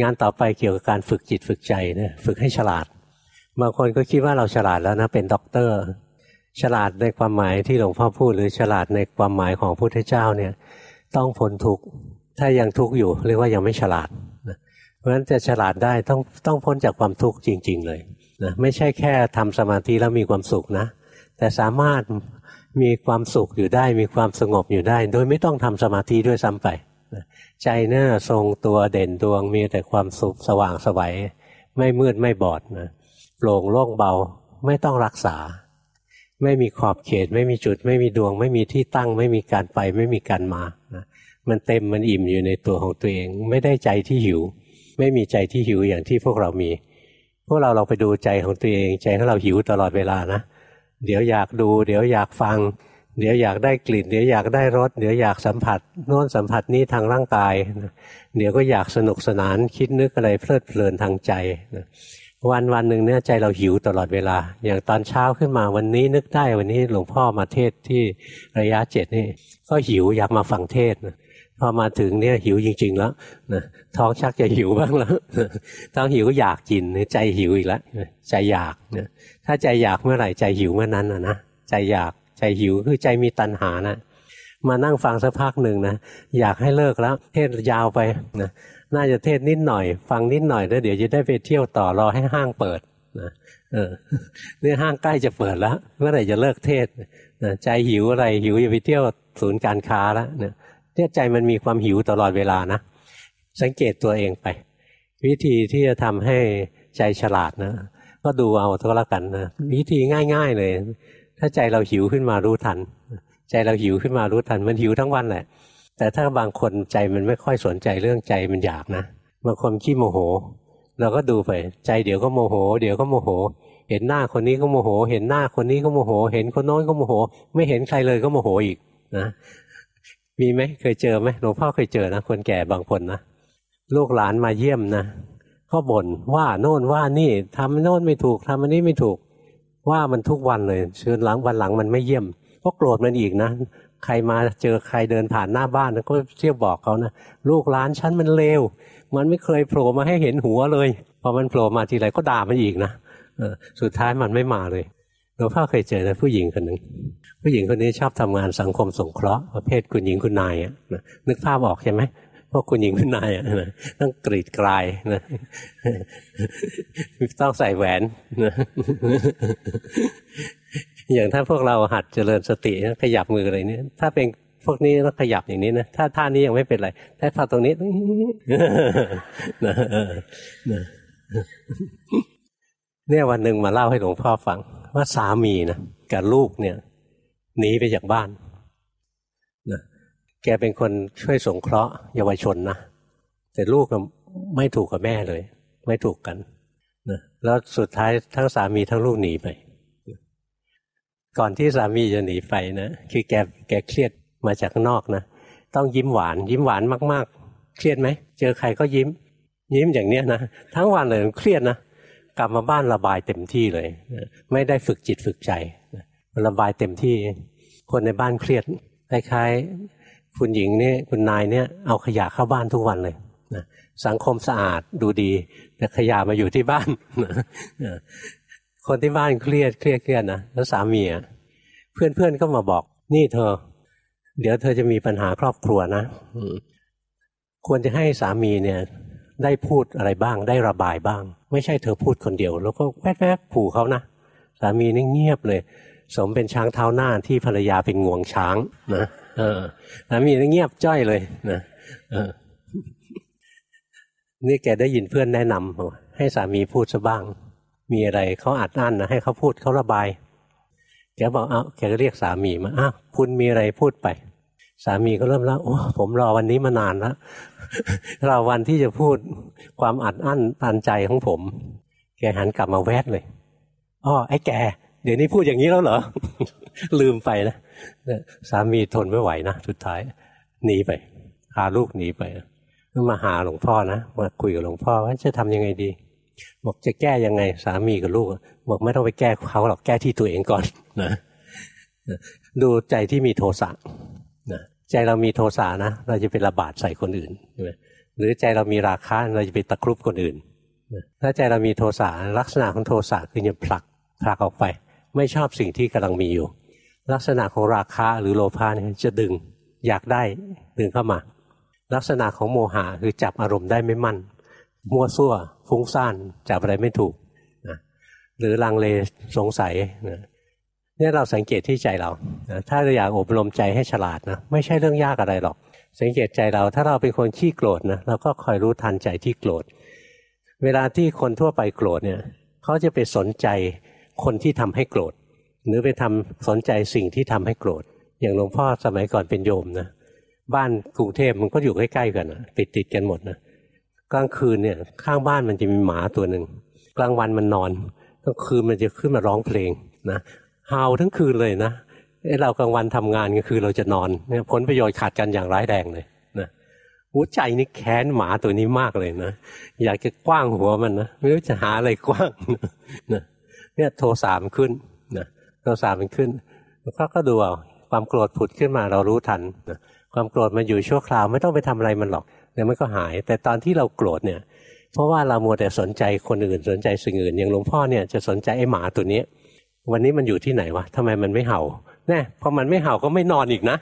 งานต่อไปเกี่ยวกับการฝึกจิตฝึกใจนะฝึกให้ฉลาด บางคนก็คิดว่าเราฉลาดแล้วนะเป็นด็อกเตอร์ ฉลาดในความหมายที่หลวงพ่อพูด หรือฉลาดในความหมายของพระพุทธเจ้าเนี่ยต้องพ้นทุกข์ถ้ายังทุกข์อยู่เรียกว่ายังไม่ฉลาดเพราะฉะนั้นจะฉลาดได้ต้องต้องพ้นจากความทุกข์จริง ๆ เลย นะไม่ใช่แค่ทำสมาธิแล้วมีความสุขนะ แต่สามารถมีความสุขอยู่ได้มีความสงบอยู่ได้ โดยไม่ต้องทำสมาธิด้วยซ้ำไปใจเนี่ยทรงตัวเด่นดวงมีแต่ความสุขสว่างสวัยไม่มืดไม่บอดนะโปร่งโล่งเบาไม่ต้องรักษาไไม่มีขอบเขต ไม่มีจุด ไม่มีดวง ไม่มีที่ตั้ง ไม่มีการไป ไม่มีการมานะมันเต็มมันอิ่มอยู่ในตัวของตัวเอง ไม่ได้ใจที่หิว ไม่มีใจที่หิวอย่างที่พวกเรามี พวกเราเราไปดูใจของตัวเองใจของเราหิวตลอดเวลานะ เดี๋ยวอยากดู เดี๋ยวอยากฟัง เดี๋ยวอยากได้กลิ่น เดี๋ยวอยากได้รสเดี๋ยวอยากสัมผัสโน้นสัมผัสนี้ทางร่างกาย เดี๋ยวก็อยากสนุกสนานคิดนึกอะไรเพลิดเพลินทางใจวันวันหนึ่งเนี่ยใจเราหิวตลอดเวลา อย่างตอนเช้าขึ้นมาวันนี้นึกได้วันนี้หลวงพ่อมาเทศที่ระยะเจ็ดนี่ก็หิวอยากมาฟังเทศนะ พอมาถึงเนี่ยหิวจริง ๆ แล้วนะท้องชักจะหิวบ้างแล้วท้องหิวก็อยากกินใจหิวอีกแล้วใจอยากนะถ้าใจอยากเมื่อไหร่ใจหิวเมื่อนั้นนะนะใจอยากใจหิวคือใจมีตัณหานะมานั่งฟังสักพักหนึ่งนะอยากให้เลิกแล้ว เทศยาวไปนะน่าจะเทศนิดหน่อย ฟังนิดหน่อยแล้วเดี๋ยวจะได้ไปเที่ยวต่อรอให้ห้างเปิดนะเออนี่ยห้างใกล้จะเปิดแล้ว เมื่อไหร่จะเลิกเทศนะใจหิวอะไรหิวจะไปเที่ยวศูนย์การค้าแล้วเนี่ย เนี่ยใจมันมีความหิวตลอดเวลานะ สังเกตตัวเองไป วิธีที่จะทำให้ใจฉลาดนะ ก็ดูเอาก็แล้วกันนะวิธีง่าย ๆเลย ถ้าใจเราหิวขึ้นมารู้ทัน ใจเราหิวขึ้นมารู้ทัน มันหิวทั้งวันแหละแต่ถ้าบางคนใจมันไม่ค่อยสนใจเรื่องใจมันอยากนะบางคนขี้โมโห เราก็ดูไป ใจเดี๋ยวก็โมโห เดี๋ยวก็โมโห เห็นหน้าคนนี้ก็โมโห เห็นหน้าคนนี้ก็โมโห เห็นคนโน้นก็โมโห ไม่เห็นใครเลยก็โมโหอีกนะ มีไหมเคยเจอไหมหลวงพ่อเคยเจอนะคนแก่บางคนนะลูกหลานมาเยี่ยมนะก็บ่นว่าโน่นว่านี่ทำโน่นไม่ถูกทำอันนี้ไม่ถูก ว่ามันทุกวันเลยเชิญหลังวันหลังมันไม่เยี่ยมก็โกรธมันอีกนะใครมาเจอใครเดินผ่านหน้าบ้านก็เที่ยวบอกเขานะลูกหลานฉันมันเลวมันไม่เคยโผล่มาให้เห็นหัวเลยพอมันโผล่มาทีไรก็ด่ามันอีกนะสุดท้ายมันไม่มาเลย หลวงพ่อเคยเจอนะผู้หญิงคนหนึ่งผู้หญิงคนนี้ชอบทำงานสังคมสงเคราะห์ประเภทคุณหญิงคุณนายอะนึกภาพออกใช่ไหมพวกคุณหญิงคุณนายอะต้องกรีดกลายนะต้องใส่แหวนนะอย่างถ้าพวกเราหัดเจริญสติขยับมืออะไรเนี่ยถ้าเป็นพวกนี้ต้องขยับอย่างนี้นะถ้าท่านี้ยังไม่เป็นไรถ้าพอตรงนี้ เนี่ยวันหนึ่งมาเล่าให้หลวงพ่อฟัง ว่าสามีนะกับลูกเนี่ยหนีไปจากบ้านนะแกเป็นคนช่วยสงเคราะห์เยาวชนนะแต่ลูกไม่ถูกกับแม่เลย ไม่ถูกกันนะแล้วสุดท้ายทั้งสามีทั้งลูกหนีไป ก่อนที่สามีจะหนีไปนะคือแกแกเครียดมาจากนอกนะต้องยิ้มหวาน ยิ้มหวานมาก ๆ เครียดไหมเจอใครก็ยิ้ม ยิ้มอย่างเนี้ยนะทั้งวันเลยเครียดนะ กลับมาบ้านระบายเต็มที่เลย ไม่ได้ฝึกจิตฝึกใจระบายเต็มที่คนในบ้านเครียดคล้ายๆคุณหญิงเนี่ยคุณนายเนี่ยเอาขยะเข้าบ้านทุกวันเลยนะสังคมสะอาดดูดี แต่ขยะมาอยู่ที่บ้าน คนที่บ้านเครียดเครียดเครียดนะแล้วสามีอะเพื่อนเพื่อนก็มาบอก นี่เธอ เดี๋ยวเธอจะมีปัญหาครอบครัวนะควรจะให้สามีเนี่ย ได้พูดอะไรบ้าง ได้ระบายบ้าง ไม่ใช่เธอพูดคนเดียว แล้วก็แวบๆผูเขานะสามีนี่เงียบเลย สมเป็นช้างเท้าหน้าที่ภรรยาเป็นงวงช้างนะเออสามีนี่เงียบจ้อยเลยนะเออนี่แกได้ยินเพื่อนแนะนำให้สามีพูดซะบ้าง มีอะไรเขาอัดอั้นนะให้เขาพูดเขาระบายแกบอกเอาแกก็เรียกสามีมาอ้าวคุณมีอะไรพูดไป สามีก็เริ่มแล้วโอ้ผมรอวันนี้มานานแล้วรอวันที่จะพูดความอัดอั้นตันใจของผม แกหันกลับมาแวดเลยอ๋อไอ้แก เดี๋ยวนี้พูดอย่างนี้แล้วเหรอ ลืมไปนะสามีทนไม่ไหวนะสุดท้ายหนีไปพาลูกหนีไปมาหาหลวงพ่อนะมาคุยกับหลวงพ่อว่าจะทำยังไงดี บอกจะแก้ยังไง สามีกับลูก บอกไม่ต้องไปแก้เขาหรอกแก้ที่ตัวเองก่อนนะดูใจที่มีโทสะ ใจเรามีโทสะนะ เราจะเป็นระบาดใส่คนอื่นหรือใจเรามีราคะเราจะไปตะครุบคนอื่นถ้าใจเรามีโทสะลักษณะของโทสะคือจะผลักผลักออกไป ไม่ชอบสิ่งที่กำลังมีอยู่ ลักษณะของราคะหรือโลภะเนี่ยจะดึงอยากได้ดึงเข้ามา ลักษณะของโมหะคือจับอารมณ์ได้ไม่มั่น มั่วซั่วฟุ้งซ่านจับอะไรไม่ถูกนะหรือลังเลสงสัยนะ เนี่ยเราสังเกตที่ใจเรานะถ้าเราอยากอบรมใจให้ฉลาดนะไม่ใช่เรื่องยากอะไรหรอก สังเกตใจเราถ้าเราเป็นคนขี้โกรธนะเราก็คอยรู้ทันใจที่โกรธ เวลาที่คนทั่วไปโกรธเนี่ยเขาจะไปสนใจคนที่ทำให้โกรธ หรือไปทำสนใจสิ่งที่ทำให้โกรธ อย่างหลวงพ่อสมัยก่อนเป็นโยมนะบ้านกรุงเทพมันก็อยู่ใกล้ๆกันนะติดติดกันหมดนะกลางคืนเนี่ยข้างบ้านมันจะมีหมาตัวหนึ่งกลางวันมันนอนกลางคืนมันจะขึ้นมาร้องเพลงนะ เฮาทั้งคืนเลยนะเรากลางวันทำงานกลางคืนเราจะนอนเนี่ยผลประโยชน์ขาดกันอย่างร้ายแรงเลยนะหัวใจนี่แค้นหมาตัวนี้มากเลยนะอยากจะกว้างหัวมันนะไม่รู้จะหาอะไรกว้างนะเนี่ยโทสามขึ้นนะโทสามมันขึ้นแล้วก็ดูเอาความโกรธผุดขึ้นมาเรารู้ทันนะความโกรธมันอยู่ชั่วคราวไม่ต้องไปทำอะไรมันหรอกเดี๋ยวมันก็หาย แต่ตอนที่เราโกรธเนี่ย เพราะว่าเรามัวแต่สนใจคนอื่นสนใจสิ่งอื่น อย่างหลวงพ่อเนี่ยจะสนใจไอ้หมาตัวนี้ วันนี้มันอยู่ที่ไหนวะทำไมมันไม่เห่าแน่พอมันไม่เห่าก็ไม่นอนอีกนะ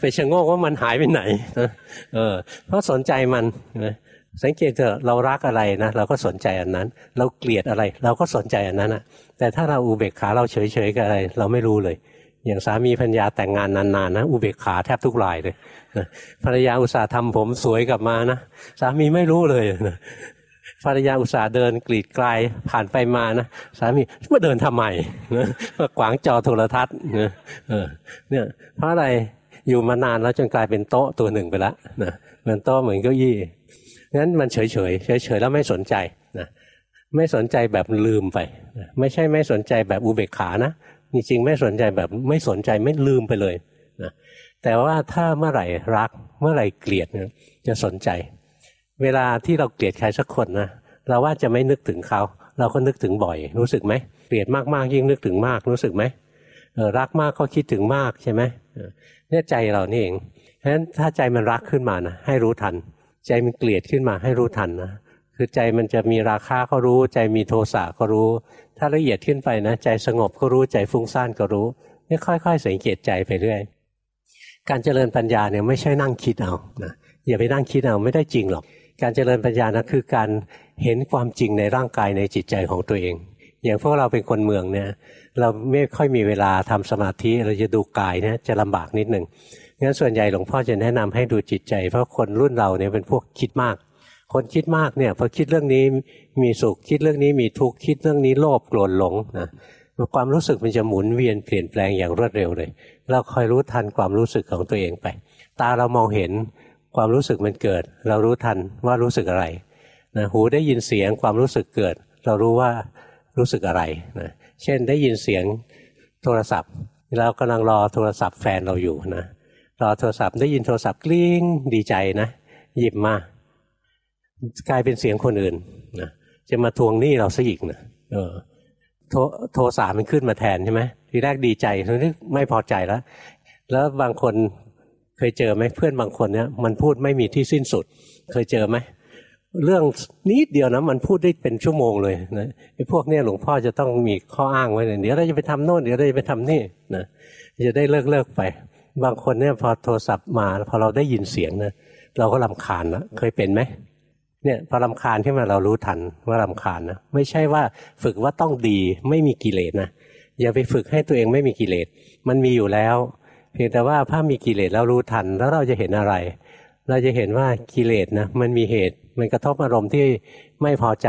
ไปชะโงกว่ามันหายไปไหนเออเพราะสนใจมันสังเกตเถอะเรารักอะไรนะเราก็สนใจอันนั้น เราเกลียดอะไร เราก็สนใจอันนั้นอะแต่ถ้าเราอุเบกขาเราเฉยๆกับอะไร เราไม่รู้เลย อย่างสามีพัญญาแต่งงานนานๆนะอุเบกขาแทบทุกรายเลยภรรยาอุตส่าห์ทำผมสวยกลับมานะสามีไม่รู้เลยนะ ภรรยาอุตส่าห์เดินกรีดกลายผ่านไปมานะสามีมาเดินทำไมนะมาขวางจอโทรทัศน์นะเนี่ยเพราะอะไรอยู่มานานแล้วจนกลายเป็นโต๊ะตัวหนึ่งไปแล้วนะเหมือนโต๊ะเหมือนเก้าอี้งั้นมันเฉยเฉยเฉยเฉยแล้วไม่สนใจนะไม่สนใจแบบลืมไป ไม่ใช่ไม่สนใจแบบอุเบกขานะจริงๆไม่สนใจแบบไม่สนใจไม่ลืมไปเลยนะแต่ว่าถ้าเมื่อไหร่รักเมื่อไหร่เกลียดนะจะสนใจ เวลาที่เราเกลียดใครสักคนนะเราว่าจะไม่นึกถึงเขา เราก็นึกถึงบ่อย รู้สึกไหมเกลียดมากๆยิ่งนึกถึงมากรู้สึกไหมเออรักมากก็คิดถึงมากใช่ไหมเนี่ยใจเรานี่เองเพราะฉะนั้นถ้าใจมันรักขึ้นมานะให้รู้ทัน ใจมันเกลียดขึ้นมาให้รู้ทันนะคือใจมันจะมีราคาก็รู้ ใจมีโทสะก็รู้ ถ้าละเอียดขึ้นไปนะใจสงบก็รู้ใจฟุ้งซ่านก็รู้นี่ค่อย ๆ สังเกตใจไปเรื่อย การเจริญปัญญาเนี่ยไม่ใช่นั่งคิดเอานะอย่าไปนั่งคิดเอาไม่ได้จริงหรอก การเจริญปัญญานะคือการเห็นความจริงในร่างกายในจิตใจของตัวเอง อย่างพวกเราเป็นคนเมืองเนี่ย เราไม่ค่อยมีเวลาทำสมาธิเราจะดูกายเนี่ยจะลำบากนิดหนึ่งงั้นส่วนใหญ่หลวงพ่อจะแนะนำให้ดูจิตใจ เพราะคนรุ่นเราเนี่ยเป็นพวกคิดมาก คนคิดมากเนี่ยพอคิดเรื่องนี้มีสุขคิดเรื่องนี้มีทุกข์คิดเรื่องนี้โลภโกรธหลงนะความรู้สึกมันจะหมุนเวียนเปลี่ยนแปลงอย่างรวดเร็วเลย เราคอยรู้ทันความรู้สึกของตัวเองไป ตาเรามองเห็น ความรู้สึกมันเกิด เรารู้ทันว่ารู้สึกอะไรนะหูได้ยินเสียงความรู้สึกเกิด เรารู้ว่ารู้สึกอะไรนะเช่นได้ยินเสียงโทรศัพท์ เรากำลังรอโทรศัพท์แฟนเราอยู่นะรอโทรศัพท์ได้ยินโทรศัพท์กลิ้งดีใจนะหยิบมากลายเป็นเสียงคนอื่นนะจะมาทวงหนี้เราซะอีกนะเออโทโทสามันขึ้นมาแทนใช่ไหมทีแรกดีใจทีนี้ไม่พอใจแล้ว แล้วบางคน เคยเจอไหมเพื่อนบางคนเนี่ยมันพูดไม่มีที่สิ้นสุด เคยเจอไหมเรื่องนิดเดียวนะมันพูดได้เป็นชั่วโมงเลยนะไอ้พวกเนี้ยหลวงพ่อจะต้องมีข้ออ้างไว้เลยเดี๋ยวเราจะไปทำโน่นเดี๋ยวเราจะไปทำนี่นะจะได้เลิกเลิกไป บางคนเนี่ยพอโทรศัพท์มาพอเราได้ยินเสียงนะเราก็ลำคาญแล้วเคยเป็นไหมเนี่ยพอลำคาญขึ้นมาเรารู้ทันว่าลำคาญนะไม่ใช่ว่าฝึกว่าต้องดีไม่มีกิเลสนะอย่าไปฝึกให้ตัวเองไม่มีกิเลสมันมีอยู่แล้ว เพียงแต่ว่าถ้ามีกิเลสแล้วรู้ทันแล้วเราจะเห็นอะไร เราจะเห็นว่ากิเลสนะมันมีเหตุ มันกระทบอารมณ์ที่ไม่พอใจ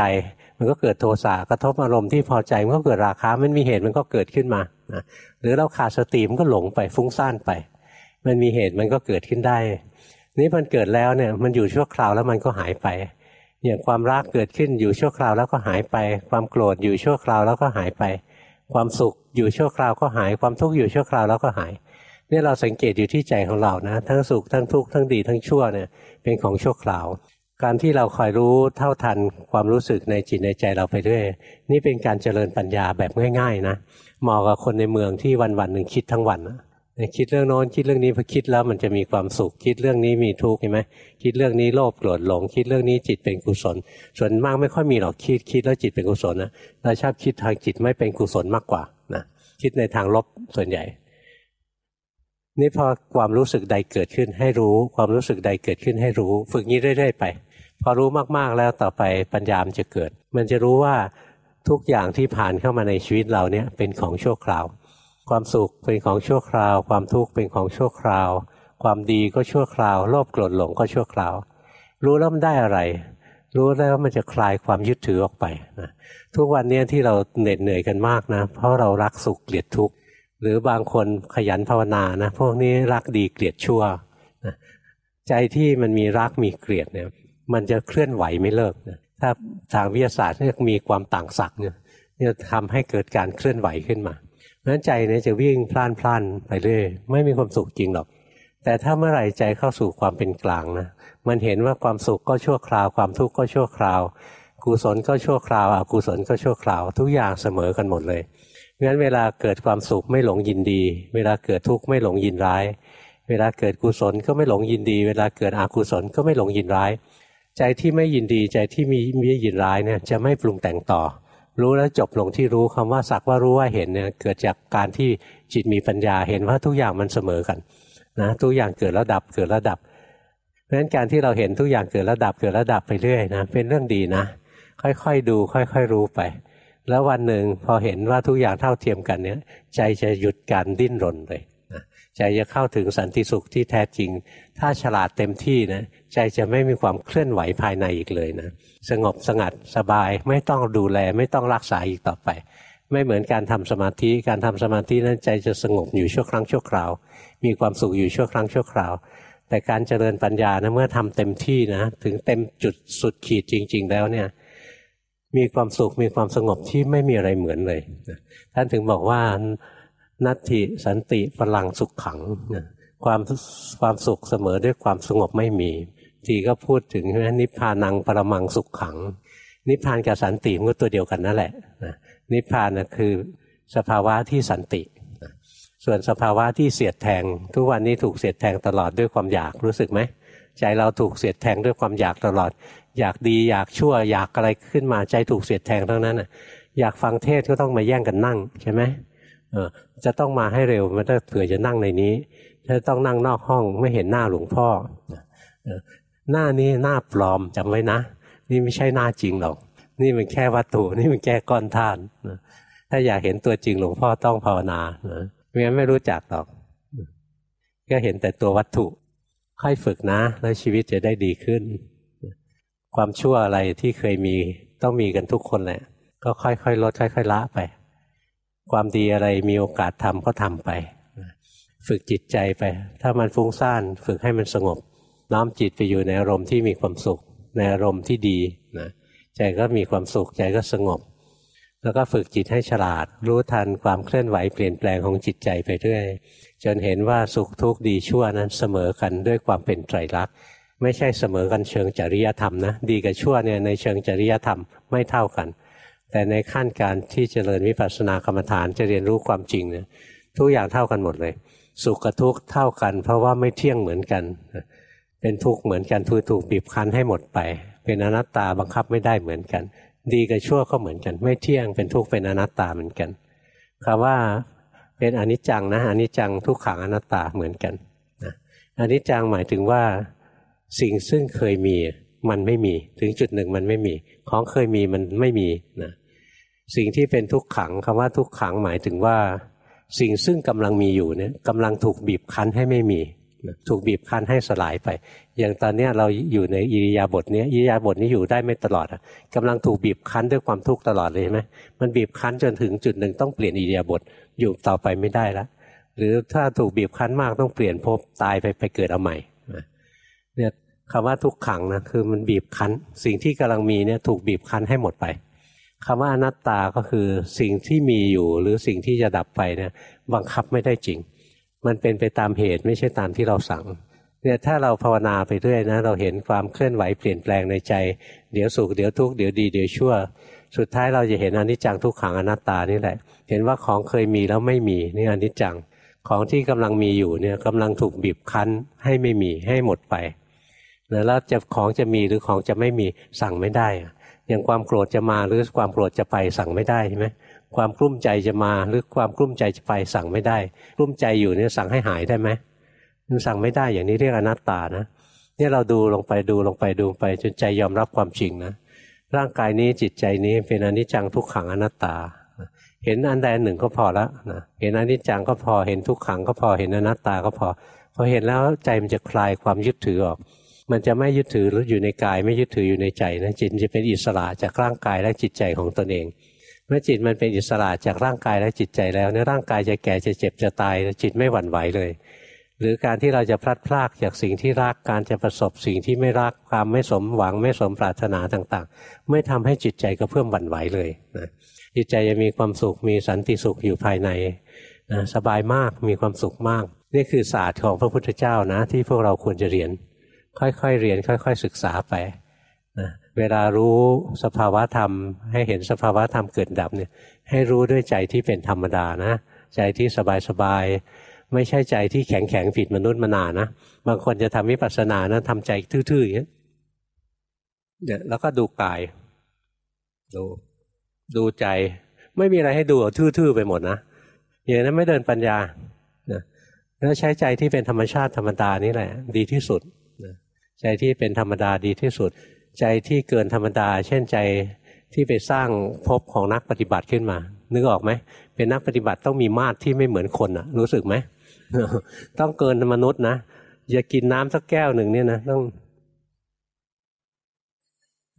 มันก็เกิดโทสะกระทบอารมณ์ที่พอใจมันก็เกิดราคะมันมีเหตุมันก็เกิดขึ้นมาหรือเราขาดสติมันก็หลงไปฟุ้งซ่านไป มันมีเหตุมันก็เกิดขึ้นได้ นี่มันเกิดแล้วเนี่ยมันอยู่ชั่วคราวแล้วมันก็หายไปอย่างความรักเกิดขึ้นอยู่ชั่วคราวแล้วก็หายไป ความโกรธอยู่ชั่วคราวแล้วก็หายไป ความสุขอยู่ชั่วคราวก็หาย ความทุกข์อยู่ชั่วคราวแล้วก็หาย นี่เราสังเกตอยู่ที่ใจของเรานะ ทั้งสุขทั้งทุกข์ทั้งดีทั้งชั่วเนี่ยเป็นของชั่วคราว การที่เราคอยรู้เท่าทันความรู้สึกในจิตในใจเราไปด้วย นี่เป็นการเจริญปัญญาแบบง่าย ๆ นะเหมาะกับคนในเมืองที่วันๆหนึ่งคิดทั้งวันนะคิดเรื่องโน้นคิดเรื่องนี้พอคิดแล้วมันจะมีความสุข คิดเรื่องนี้มีทุกข์ใช่ไหมคิดเรื่องนี้โลภโกรธหลง คิดเรื่องนี้จิตเป็นกุศล ส่วนมากไม่ค่อยมีหรอกคิดคิดแล้วจิตเป็นกุศลนะเราชอบคิดทางจิตไม่เป็นกุศลมากกว่านะคิดในทางลบส่วนใหญ่ นี่พอความรู้สึกใดเกิดขึ้นให้รู้ ความรู้สึกใดเกิดขึ้นให้รู้ ฝึกนี้เรื่อย ๆ ไป พอรู้มากๆแล้วต่อไปปัญญามจะเกิด มันจะรู้ว่าทุกอย่างที่ผ่านเข้ามาในชีวิตเราเนี่ยเป็นของชั่วคราว ความสุขเป็นของชั่วคราว ความทุกข์เป็นของชั่วคราว ความดีก็ชั่วคราวโลภโกรธหลงก็ชั่วคราว รู้แล้วมันได้อะไร รู้แล้วมันจะคลายความยึดถือออกไปนะทุกวันนี้ที่เราเหน็ดเหนื่อยกันมากนะ เพราะเรารักสุขเกลียดทุกข์ หรือบางคนขยันภาวนานะพวกนี้รักดีเกลียดชั่วนะใจที่มันมีรักมีเกลียดเนี่ย มันจะเคลื่อนไหวไม่เลิกนะถ้าทางวิทยาศาสตร์เรียกมีความต่างศักย์เนี่ยจะทำให้เกิดการเคลื่อนไหวขึ้นมาเพราะฉะนั้นใจเนี่ยจะวิ่งพล่านพล่านไปเรื่อยไม่มีความสุขจริงหรอก แต่ถ้าเมื่อไหร่ใจเข้าสู่ความเป็นกลางนะมันเห็นว่าความสุขก็ชั่วคราว ความทุกข์ก็ชั่วคราว กุศลก็ชั่วคราวอกุศลก็ชั่วคราว ทุกอย่างเสมอกันหมดเลย งั้นเวลาเกิดความสุขไม่หลงยินดี เวลาเกิดทุกข์ไม่หลงยินร้าย เวลาเกิดกุศลก็ไม่หลงยินดี เวลาเกิดอกุศลก็ไม่หลงยินร้าย ใจที่ไม่ยินดีใจที่มีมียินร้ายเนี่ยจะไม่ปรุงแต่งต่อ รู้แล้วจบลงที่รู้คำว่าสักว่ารู้ว่าเห็นเนี่ยเกิดจากการที่จิตมีปัญญาเห็นว่าทุกอย่างมันเสมอกันนะทุกอย่างเกิดแล้วดับเกิดแล้วดับเพราะฉะนั้นการที่เราเห็นทุกอย่างเกิดแล้วดับเกิดแล้วดับไปเรื่อยนะเป็นเรื่องดีนะ ค่อยๆดู ค่อย ๆ รู้ไป แล้ววันหนึ่งพอเห็นว่าทุกอย่างเท่าเทียมกันเนี่ย ใจจะหยุดการดิ้นรนเลยใจจะเข้าถึงสันติสุขที่แท้จริง ถ้าฉลาดเต็มที่นะใจจะไม่มีความเคลื่อนไหวภายในอีกเลยนะสงบสงัดสบายไม่ต้องดูแลไม่ต้องรักษาอีกต่อไป ไม่เหมือนการทำสมาธิการทำสมาธินั้นใจจะสงบอยู่ชั่วครั้งชั่วคราว มีความสุขอยู่ชั่วครั้งชั่วคราว แต่การเจริญปัญญานะเมื่อทำเต็มที่นะถึงเต็มจุดสุดขีดจริง ๆ แล้วเนี่ย มีความสุขมีความสงบที่ไม่มีอะไรเหมือนเลยท่านถึงบอกว่านัตถิสันติพลังสุขขังความความสุขเสมอด้วยความสงบไม่มีทีก็พูดถึงนิพพานังปรมังสุขขัง นิพพานกับสันติมันก็ตัวเดียวกันนั่นแหละนิพพานนะคือสภาวะที่สันติ ส่วนสภาวะที่เสียดแทง ทุกวันนี้ถูกเสียดแทงตลอดด้วยความอยากรู้สึกไหมใจเราถูกเสียดแทงด้วยความอยากตลอด อยากดีอยากชั่ว อยากอะไรขึ้นมาใจถูกเสียดแทงทั้งนั้นอะอยากฟังเทศก็ต้องมาแย่งกันนั่งใช่ไหมเออจะต้องมาให้เร็วมันถ้าเผื่อจะนั่งในนี้ถ้าต้องนั่งนอกห้องไม่เห็นหน้าหลวงพ่อหน้านี้หน้าปลอมจำไว้นะ นี่ไม่ใช่หน้าจริงหรอก นี่มันแค่วัตถุนี่มันแค่ก้อนธาตุถ้าอยากเห็นตัวจริงหลวงพ่อต้องภาวนาไม่งั้นไม่รู้จักหรอก ก็เห็นแต่ตัววัตถุ ค่อยฝึกนะ แล้วชีวิตจะได้ดีขึ้น ความชั่วอะไรที่เคยมีต้องมีกันทุกคนแหละ ก็ค่อยๆลดค่อยๆละไป ความดีอะไรมีโอกาสทำก็ทำไป ฝึกจิตใจไป ถ้ามันฟุ้งซ่านฝึกให้มันสงบ น้อมจิตไปอยู่ในอารมณ์ที่มีความสุข ในอารมณ์ที่ดีนะใจก็มีความสุขใจก็สงบ แล้วก็ฝึกจิตให้ฉลาด รู้ทันความเคลื่อนไหวเปลี่ยนแปลงของจิตใจไปเรื่อยจนเห็นว่าสุขทุกข์ดีชั่วนั้นเสมอกันด้วยความเป็นไตรลักษณ์ ไม่ใช่เสมอกันเชิงจริยธรรมนะ ดีกับชั่วเนี่ยในเชิงจริยธรรมไม่เท่ากัน แต่ในขั้นการที่เจริญวิปัสสนากรรมฐานจะเรียนรู้ความจริงเนี่ยทุกอย่างเท่ากันหมดเลย สุขกับทุกข์เท่ากัน เพราะว่าไม่เที่ยงเหมือนกัน เป็นทุกข์เหมือนกันทุกถูกบีบคั้นให้หมดไป เป็นอนัตตาบังคับไม่ได้เหมือนกัน ดีกับชั่วก็เหมือนกัน ไม่เที่ยงเป็นทุกข์เป็นอนัตตาเหมือนกันคำว่าเป็นอนิจจังนะอนิจจังทุกขังอนัตตาเหมือนกันอนิจจังหมายถึงว่า สิ่งซึ่งเคยมีมันไม่มี ถึงจุดหนึ่งมันไม่มี ของเคยมีมันไม่มีนะสิ่งที่เป็นทุกขังคำว่าทุกขังหมายถึงว่า สิ่งซึ่งกำลังมีอยู่เนี่ยกำลังถูกบีบคั้นให้ไม่มีถูกบีบคั้นให้สลายไป อย่างตอนนี้เราอยู่ในอิริยาบถนี้อิริยาบถนี้อยู่ได้ไม่ตลอดกำลังถูกบีบคั้นด้วยความทุกข์ตลอดเลยใช่ไหมมันบีบคั้นจนถึงจุดหนึ่งต้องเปลี่ยนอิริยาบถอยู่ต่อไปไม่ได้แล้วหรือถ้าถูกบีบคั้นมากต้องเปลี่ยนภพตายไปไปเกิดเอาใหม่เนี่ย คำว่าทุกขังนะคือมันบีบคั้น สิ่งที่กำลังมีเนี่ยถูกบีบคั้นให้หมดไปคำว่าอนัตตาก็คือสิ่งที่มีอยู่หรือสิ่งที่จะดับไปเนี่ยบังคับไม่ได้จริง มันเป็นไปตามเหตุไม่ใช่ตามที่เราสั่งเนี่ยถ้าเราภาวนาไปเรื่อยนะ เราเห็นความเคลื่อนไหวเปลี่ยนแปลงในใจ เดี๋ยวสุขเดี๋ยวทุกข์เดี๋ยวดีเดี๋ยวชั่ว สุดท้ายเราจะเห็นอนิจจังทุกขังอนัตตานี่แหละ เห็นว่าของเคยมีแล้วไม่มีนี่อนิจจังของที่กำลังมีอยู่เนี่ยกำลังถูกบีบคั้นให้ไม่มีให้หมดไป แล้วจะของจะมีหรือของจะไม่มีสั่งไม่ได้ อย่างความโกรธจะมาหรือความโกรธจะไปสั่งไม่ได้ใช่ไหมความกลุ้มใจจะมาหรือความกลุ้มใจจะไปสั่งไม่ได้กลุ้มใจอยู่เนี่ยสั่งให้หายได้ไหมมันสั่งไม่ได้อย่างนี้เรียกอนัตตานะนี่เราดูลงไปดูลงไปดูไปจนใจยอมรับความจริงนะร่างกายนี้จิตใจนี้เป็นอนิจจังทุกขังอนัตตา เห็นอันใดหนึ่งก็พอแล้วนะเห็นอนิจจังก็พอเห็นทุกขังก็พอเห็นอนัตตาก็พอพอเห็นแล้วใจมันจะคลายความยึดถือออก มันจะไม่ยึดถืออยู่ในกาย ไม่ยึดถืออยู่ในใจนะจิตจะเป็นอิสระจากร่างกายและจิตใจของตนเอง เมื่อจิตมันเป็นอิสระจากร่างกายและจิตใจแล้วในร่างกายจะแก่จะเจ็บจะตายจิตไม่หวั่นไหวเลย หรือการที่เราจะพลัดพรากจากสิ่งที่รักการจะประสบสิ่งที่ไม่รักความไม่สมหวังไม่สมปรารถนาต่างๆ ไม่ทำให้จิตใจกระเพื่อมหวั่นไหวเลยนะจิตใจจะมีความสุขมีสันติสุขอยู่ภายในนะสบายมากมีความสุขมาก นี่คือศาสตร์ของพระพุทธเจ้านะที่พวกเราควรจะเรียน ค่อยๆเรียนค่อย ๆ ศึกษาไปนะเวลารู้สภาวะธรรม ให้เห็นสภาวะธรรมเกิดดับเนี่ยให้รู้ด้วยใจที่เป็นธรรมดานะ ใจที่สบายๆไม่ใช่ใจที่แข็งแข็งผิดมนุษย์มนานะ บางคนจะทำวิปัสสนานะทำใจทื่อๆอย่างนี้เนี่ยแล้วก็ดูกาย ดูดูใจ ไม่มีอะไรให้ดูทื่อๆไปหมดนะอย่างนั้นไม่เดินปัญญานะแล้วใช้ใจที่เป็นธรรมชาติธรรมดานี่แหละ ดีที่สุด ใจที่เป็นธรรมดาดีที่สุด ใจที่เกินธรรมดา เช่นใจที่ไปสร้างภพของนักปฏิบัติขึ้นมา นึกออกไหมเป็นนักปฏิบัติต้องมีมาตรที่ไม่เหมือนคนอะรู้สึกไหมต้องเกินมนุษย์นะอย่ากินน้ำสักแก้วหนึ่งเนี่ยนะต้อง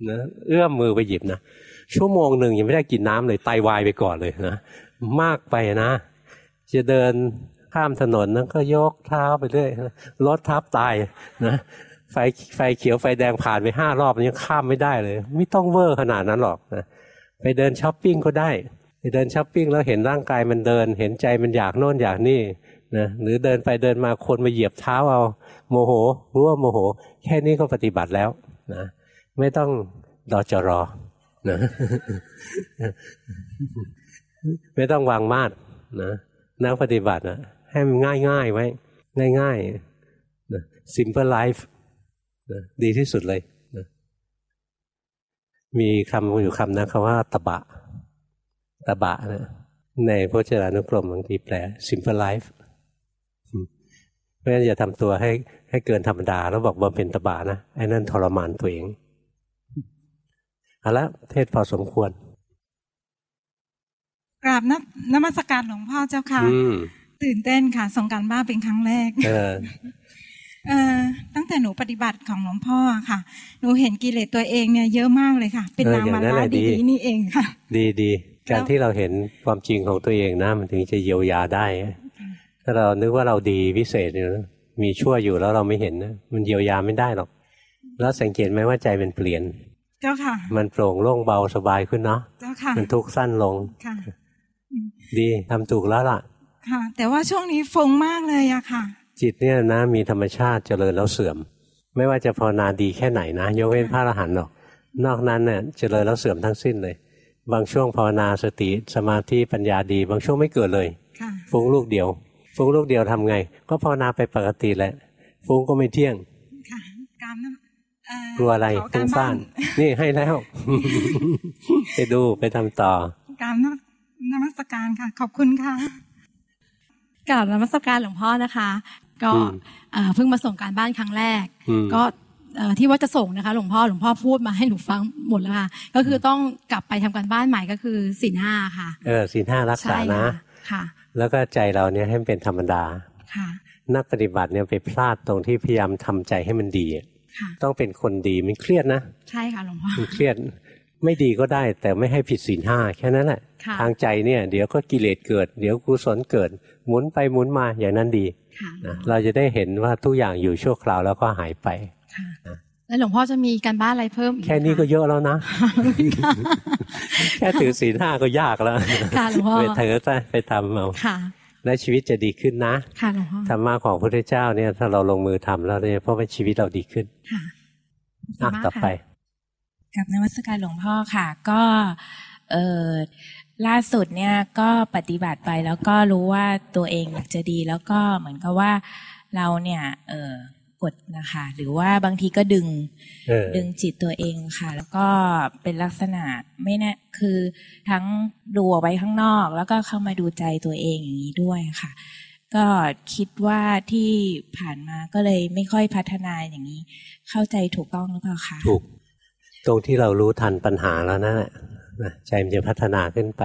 นะเอื้อมมือไปหยิบนะชั่วโมงหนึ่งยังไม่ได้กินน้ำเลยไตาวายไปก่อนเลยนะมากไปนะ จะเดินข้ามถนนนั้นก็ยกเท้าไปเรื่อยรถทับตายนะ ไฟไฟเขียวไฟแดงผ่านไปห้ารอบยังข้ามไม่ได้เลย ไม่ต้องเวอร์ขนาดนั้นหรอกนะไปเดินช้อปปิ้งก็ได้ไปเดินช้อปปิ้งแล้วเห็นร่างกายมันเดิน เห็นใจมันอยากโน่นอยากนี่นะหรือเดินไปเดินมาคนมาเหยียบเท้าเอา โมโหรู้ว่าโมโห แค่นี้ก็ปฏิบัติแล้วนะไม่ต้องรอจรอนะไม่ต้องวางมาดนะนักปฏิบัตินะให้มันง่ายง่ายไว้ง่ายง่ายนะ simple life นะดีที่สุดเลยนะมีคำอยู่คำนะคำว่าตบะ ตบะนะในพจนานุกรมบางทีแปล simple life เพราะฉะนั้นอย่าทำตัวให้ให้เกินธรรมดา แล้วบอกว่าเป็นตบะนะไอ้นั่นทรมานตัวเองเอาละเทศพอสมควรกราบนนมัสการหลวงพ่อเจ้าค่ะ ตื่นเต้นค่ะส่งการบ้านเป็นครั้งแรก เออเออตั้งแต่หนูปฏิบัติของหลวงพ่อค่ะ หนูเห็นกิเลสตัวเองเนี่ยเยอะมากเลยค่ะ เป็นนามาลาดีนี่เองค่ะ ดีดีการที่เราเห็นความจริงของตัวเองนะมันถึงจะเยียวยาได้ ถ้าเรานึกว่าเราดีวิเศษอยู่มีชั่วอยู่แล้วเราไม่เห็นนะมันเยียวยาไม่ได้หรอก แล้วสังเกตไหมว่าใจมันเปลี่ยน เจ้าค่ะ มันโปร่งโล่งเบาสบายขึ้นเนาะเจ้าค่ะ มันทุกข์สั้นลงค่ะ ดีทำถูกแล้วล่ะ ค่ะ แต่ว่าช่วงนี้ฟงมากเลยอะค่ะ จิตเนี่ยนะมีธรรมชาติเจริญแล้วเสื่อม ไม่ว่าจะภาวนาดีแค่ไหนนะยกเว้นพระอรหันต์หรอก นอกนั้นเนี่ยเจริญแล้วเสื่อมทั้งสิ้นเลย บางช่วงภาวนาสติสมาธิปัญญาดี บางช่วงไม่เกิดเลยค่ะฟุ้งลูกเดียวฟุ้งลูกเดียวทำไง ก็ภาวนาไปปกติแหละฟุ้งก็ไม่เที่ยงค่ะการนั้นเอ่อกลัวอะไรขฟุ้งบ้ซ่านนี่ให้แล้ว ไปดูไปทำต่อ การนนมัสการค่ะ ขอบคุณค่ะกราบนมัสการหลวงพ่อนะคะ ก็อืมเอ่อเพิ่งมาส่งการบ้านครั้งแรกอืมก็เอ่อที่ว่าจะส่งนะคะ หลวงพ่อหลวงพ่อพูดมาให้หนูฟังหมดแล้วค่ะก็คือต้องกลับไปทำการบ้านใหม่ก็คือศีลห้าค่ะเออศีลห้ารักษาใช่นะค่ะค่ะ แล้วก็ใจเราเนี่ยให้มันเป็นธรรมดาค่ะ นักปฏิบัติเนี่ยไปพลาดตรงที่พยายามทำใจให้มันดีอะค่ะต้องเป็นคนดีมันเครียดนะ ใช่ค่ะหลวงพ่อมันเครียดไม่ดีก็ได้ แต่ไม่ให้ผิดศีลห้าแค่นั้นแหละค่ะทางใจเนี่ย เดี๋ยวก็กิเลสเกิด เดี๋ยวกุศลเกิด หมุนไปหมุนมาอย่างนั้นดีค่ะนะ เราจะได้เห็นว่าทุกอย่างอยู่ชั่วคราวแล้วก็หายไปค่ะแล้วหลวงพ่อจะมีการบ้านอะไรเพิ่มอีกแค่นี้ก็เยอะแล้วนะ แค่ถือศีลห้าก็ยากแล้วค่ะหลวงพ่อไปเถอะซะไปทำเอาค่ะ และชีวิตจะดีขึ้นนะ ค่ะหลวงพ่อธรรมะของพระพุทธเจ้าเนี่ยถ้าเราลงมือทำแล้วเนี่ยเพราะว่าชีวิตเราดีขึ้น ค่ะอะมากต่อค่ะไป กับนวัตการหลวงพ่อค่ะ ก็เออ ล่าสุดเนี่ยก็ปฏิบัติไปแล้วก็รู้ว่าตัวเองอยากจะดีแล้วก็เหมือนกับว่าเราเนี่ย เออกดนะคะ หรือว่าบางทีก็ดึงเออดึงจิตตัวเองค่ะ แล้วก็เป็นลักษณะไม่แน่คือทั้งดูออกไปข้างนอก แล้วก็เข้ามาดูใจตัวเองอย่างนี้ด้วยค่ะ ก็คิดว่าที่ผ่านมาก็เลยไม่ค่อยพัฒนาอย่างนี้ เข้าใจถูกต้องหรือเปล่าคะถูก ตรงที่เรารู้ทันปัญหาแล้วนั่นแหละ นะใจมันจะพัฒนาขึ้นไป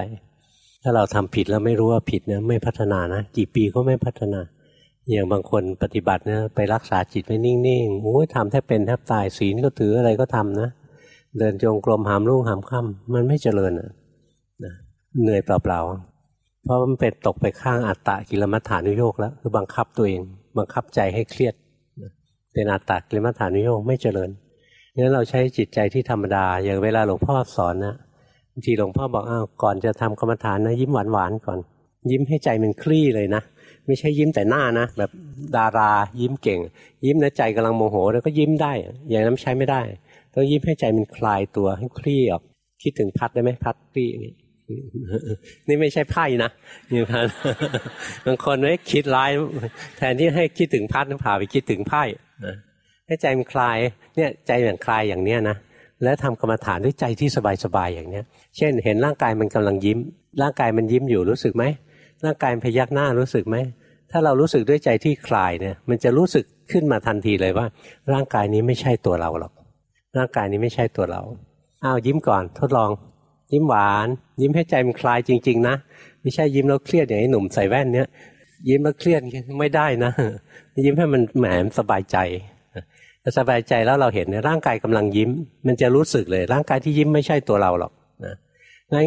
ถ้าเราทำผิดแล้วไม่รู้ว่าผิดเนี่ยไม่พัฒนานะกี่ปีก็ไม่พัฒนา อย่างบางคนปฏิบัติเนี่ยไปรักษาจิตไว้นิ่งๆโอ้ยทำแทบเป็นแทบตายศีลก็ถืออะไรก็ทำนะเดินจงกรมหามรุ่งหามค่ำมันไม่เจริญนะเหนื่อยเปล่าๆเพราะมันเป็นตกไปข้างอัตตะกิลมัฏฐานุโยกแล้วคือบังคับตัวเอง บังคับใจให้เครียดเป็นอัตตะกิลมัฏฐานุโยกไม่เจริญงั้นเราใช้จิตใจที่ธรรมดา อย่างเวลาหลวงพ่อสอนนะ บางทีหลวงพ่อบอกอ้าวก่อนจะทำกรรมฐานนะ ยิ้มหวานๆก่อน ยิ้มให้ใจมันคลี่เลยนะไม่ใช่ยิ้มแต่หน้านะแบบดารายิ้มเก่ง ยิ้มในใจกำลังโมโห แล้วก็ยิ้มได้ อย่างนั้นใช้ไม่ได้ต้องยิ้มให้ใจมันคลายตัวให้คลี่ออกคิดถึงพัดได้ไหมพัดคลี่นี่นี่ไม่ใช่ไพ่นะนี่พัดบางคนไม่คิดร้ายแทนที่ให้คิดถึงพัดพาไปคิดถึงไพ่ให้ใจมันคลายเนี่ยใจมันคลายอย่างเนี้ยนะ แล้วทำกรรมฐานด้วยใจที่สบายๆอย่างเนี้ย เช่น เห็นร่างกายมันกำลังยิ้ม ร่างกายมันยิ้มอยู่รู้สึกไหมร่างกายพยักหน้ารู้สึกไหมถ้าเรารู้สึกด้วยใจที่คลายเนี่ย มันจะรู้สึกขึ้นมาทันทีเลยว่า ร่างกายนี้ไม่ใช่ตัวเราหรอกร่างกายนี้ไม่ใช่ตัวเราอ้าวยิ้มก่อน ทดลอง ยิ้มหวาน ยิ้มให้ใจมันคลายจริง ๆ นะไม่ใช่ยิ้มแล้วเครียดอย่างไอ้หนุ่มใส่แว่นเนี้ยยิ้มแล้วเครียดไม่ได้นะ ยิ้มให้มันแหมสบายใจ สบายใจแล้วเราเห็นในร่างกายกำลังยิ้ม มันจะรู้สึกเลย ร่างกายที่ยิ้มไม่ใช่ตัวเราหรอกนะ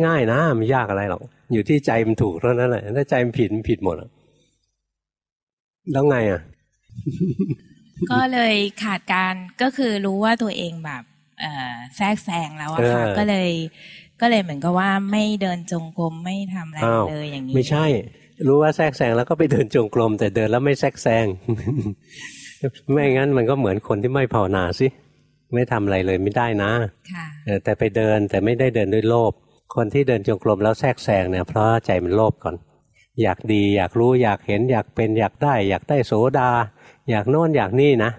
ง่ายๆนะไม่ยากอะไรหรอก อยู่ที่ใจมันถูกเท่านั้นแหละถ้าใจมันผิดมันผิดหมดแล้วไงอะ ก็เลยขาดการก็คือรู้ว่าตัวเองแบบแทรกแซงแล้วอะค่ะก็เลย ก็เลยเหมือนกับว่าไม่เดินจงกรมไม่ทำอะไรเลยอย่างนี้ ไม่ใช่ รู้ว่าแทรกแซงแล้วก็ไปเดินจงกรมแต่เดินแล้วไม่แทรกแซง ไม่งั้นมันก็เหมือนคนที่ไม่ภาวนาสิไม่ทำอะไรเลยไม่ได้นะแต่ไปเดินแต่ไม่ได้เดินด้วยโลภคนที่เดินจงกรมแล้วแทรกแซงเนี่ยเพราะใจมันโลภก่อน อยากดีอยากรู้อยากเห็นอยากเป็นอยากได้ อยากได้โสดา อยากโน่นอยากนี่นะ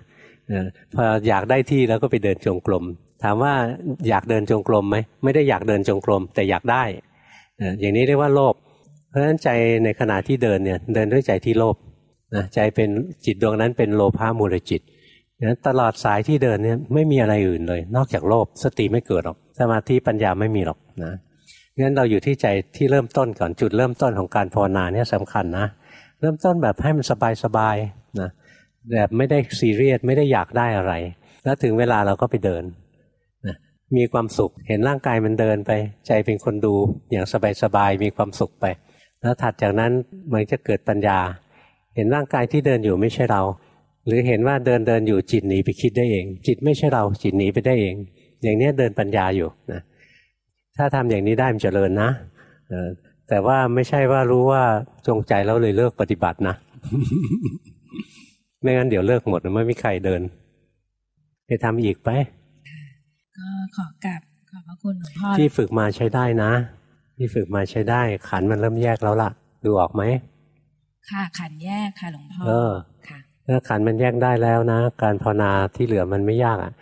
พออยากได้ที่แล้วก็ไปเดินจงกรมถามว่าอยากเดินจงกรมไหมไม่ได้อยากเดินจงกรมแต่อยากได้อย่างนี้เรียกว่าโลภเพราะฉะนั้นใจในขณะที่เดินเนี่ยเดินด้วยใจที่โลภ นะใจเป็นจิตดวงนั้นเป็นโลภะมูลจิตนั้นตลอดสายที่เดินเนี่ยไม่มีอะไรอื่นเลย นอกจากโลภสติไม่เกิดหรอก สมาธิปัญญาไม่มีหรอกนะงั้นเราอยู่ที่ใจที่เริ่มต้นก่อนจุดเริ่มต้นของการภาวนาเนี่ยสำคัญนะ เริ่มต้นแบบให้มันสบายๆนะแบบไม่ได้ซีเรียสไม่ได้อยากได้อะไร แล้วถึงเวลาเราก็ไปเดินนะมีความสุขเห็นร่างกายมันเดินไป ใจเป็นคนดูอย่างสบายๆมีความสุขไป แล้วถัดจากนั้นมันจะเกิดปัญญา เห็นร่างกายที่เดินอยู่ไม่ใช่เรา หรือเห็นว่าเดินเดินอยู่จิตหนีไปคิดได้เอง จิตไม่ใช่เราจิตหนีไปได้เอง อย่างนี้เดินปัญญาอยู่นะถ้าทำอย่างนี้ได้มันจเจริญนะแต่ว่าไม่ใช่ว่ารู้ว่าจงใจแล้วเลยเลิกปฏิบัตินะไม่งั้นเดี๋ยวเลิกหมดไม่มีใครเดิน ไปทำอีกไปก็ขอกลับขอบพระคุณหลวงพ่อที่ฝึกมาใช้ได้นะ ที่ฝึกมาใช้ได้ ขันมันเริ่มแยกแล้วล่ะ ดูออกไหม ค่ะขันแยกค่ะหลวงพ่อเออค่ะถ้าขันมันแยกได้แล้วนะ การภาวนาที่เหลือมันไม่ยากอะ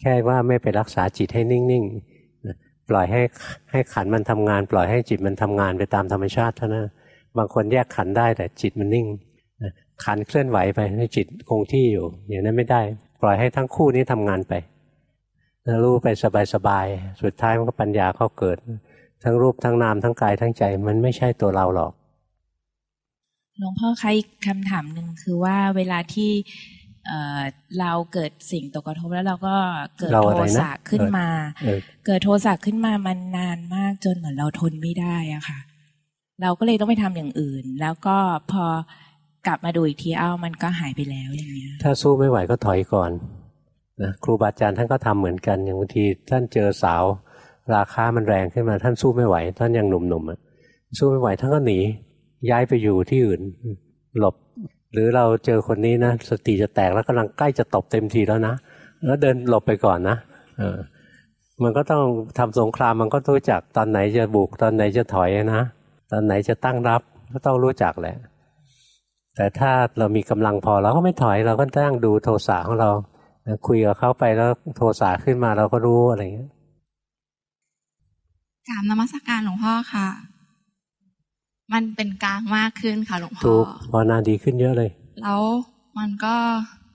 แค่ว่าไม่ไปรักษาจิตให้นิ่งๆปล่อยให้ให้ขันมันทำงาน ปล่อยให้จิตมันทำงานไปตามธรรมชาติเท่านั้นบางคนแยกขันได้แต่จิตมันนิ่งขันเคลื่อนไหวไปให้จิตคงที่อยู่ อย่างนั้นไม่ได้ ปล่อยให้ทั้งคู่นี้ทำงานไปรู้ไปสบายๆสุดท้ายมันก็ปัญญาเข้าเกิด ทั้งรูปทั้งนามทั้งกายทั้งใจ มันไม่ใช่ตัวเราหรอก หลวงพ่อคะอีกคำถามหนึ่งคือว่าเวลาที่เราเกิดสิ่งตกกระทบแล้วเราก็เกิดโทสะขึ้นมา เกิดโทสะขึ้นมามันนานมากจนเหมือนเราทนไม่ได้อะค่ะ เราก็เลยต้องไปทำอย่างอื่น แล้วก็พอกลับมาดูอีกทีเอ้ามันก็หายไปแล้วอย่างเงี้ย ถ้าสู้ไม่ไหวก็ถอยก่อนนะครูบาอาจารย์ท่านก็ทำเหมือนกันอย่างบางทีท่านเจอสาว ราคามันแรงขึ้นมาท่านสู้ไม่ไหว ท่านยังหนุ่มๆสู้ไม่ไหวท่านก็หนี ย้ายไปอยู่ที่อื่นหลบ หรือเราเจอคนนี้นะสติจะแตกแล้วกำลังใกล้จะตบเต็มทีแล้วนะแล้วเดินหลบไปก่อนนะเออมันก็ต้องทำสงครามมันก็รู้จักตอนไหนจะบุกตอนไหนจะถอยนะตอนไหนจะตั้งรับก็ต้องรู้จักแหละ แต่ถ้าเรามีกำลังพอเราก็ไม่ถอยเราก็ตั้งดูโทสะของเราคุยกับเขาไปแล้วโทสะขึ้นมาเราก็รู้อะไรอย่างเงี้ยกรามนมัสการหลวงพ่อค่ะ มันเป็นกลางมากขึ้นค่ะหลวงพ่อถูกพอนาดีขึ้นเยอะเลย แล้วมันก็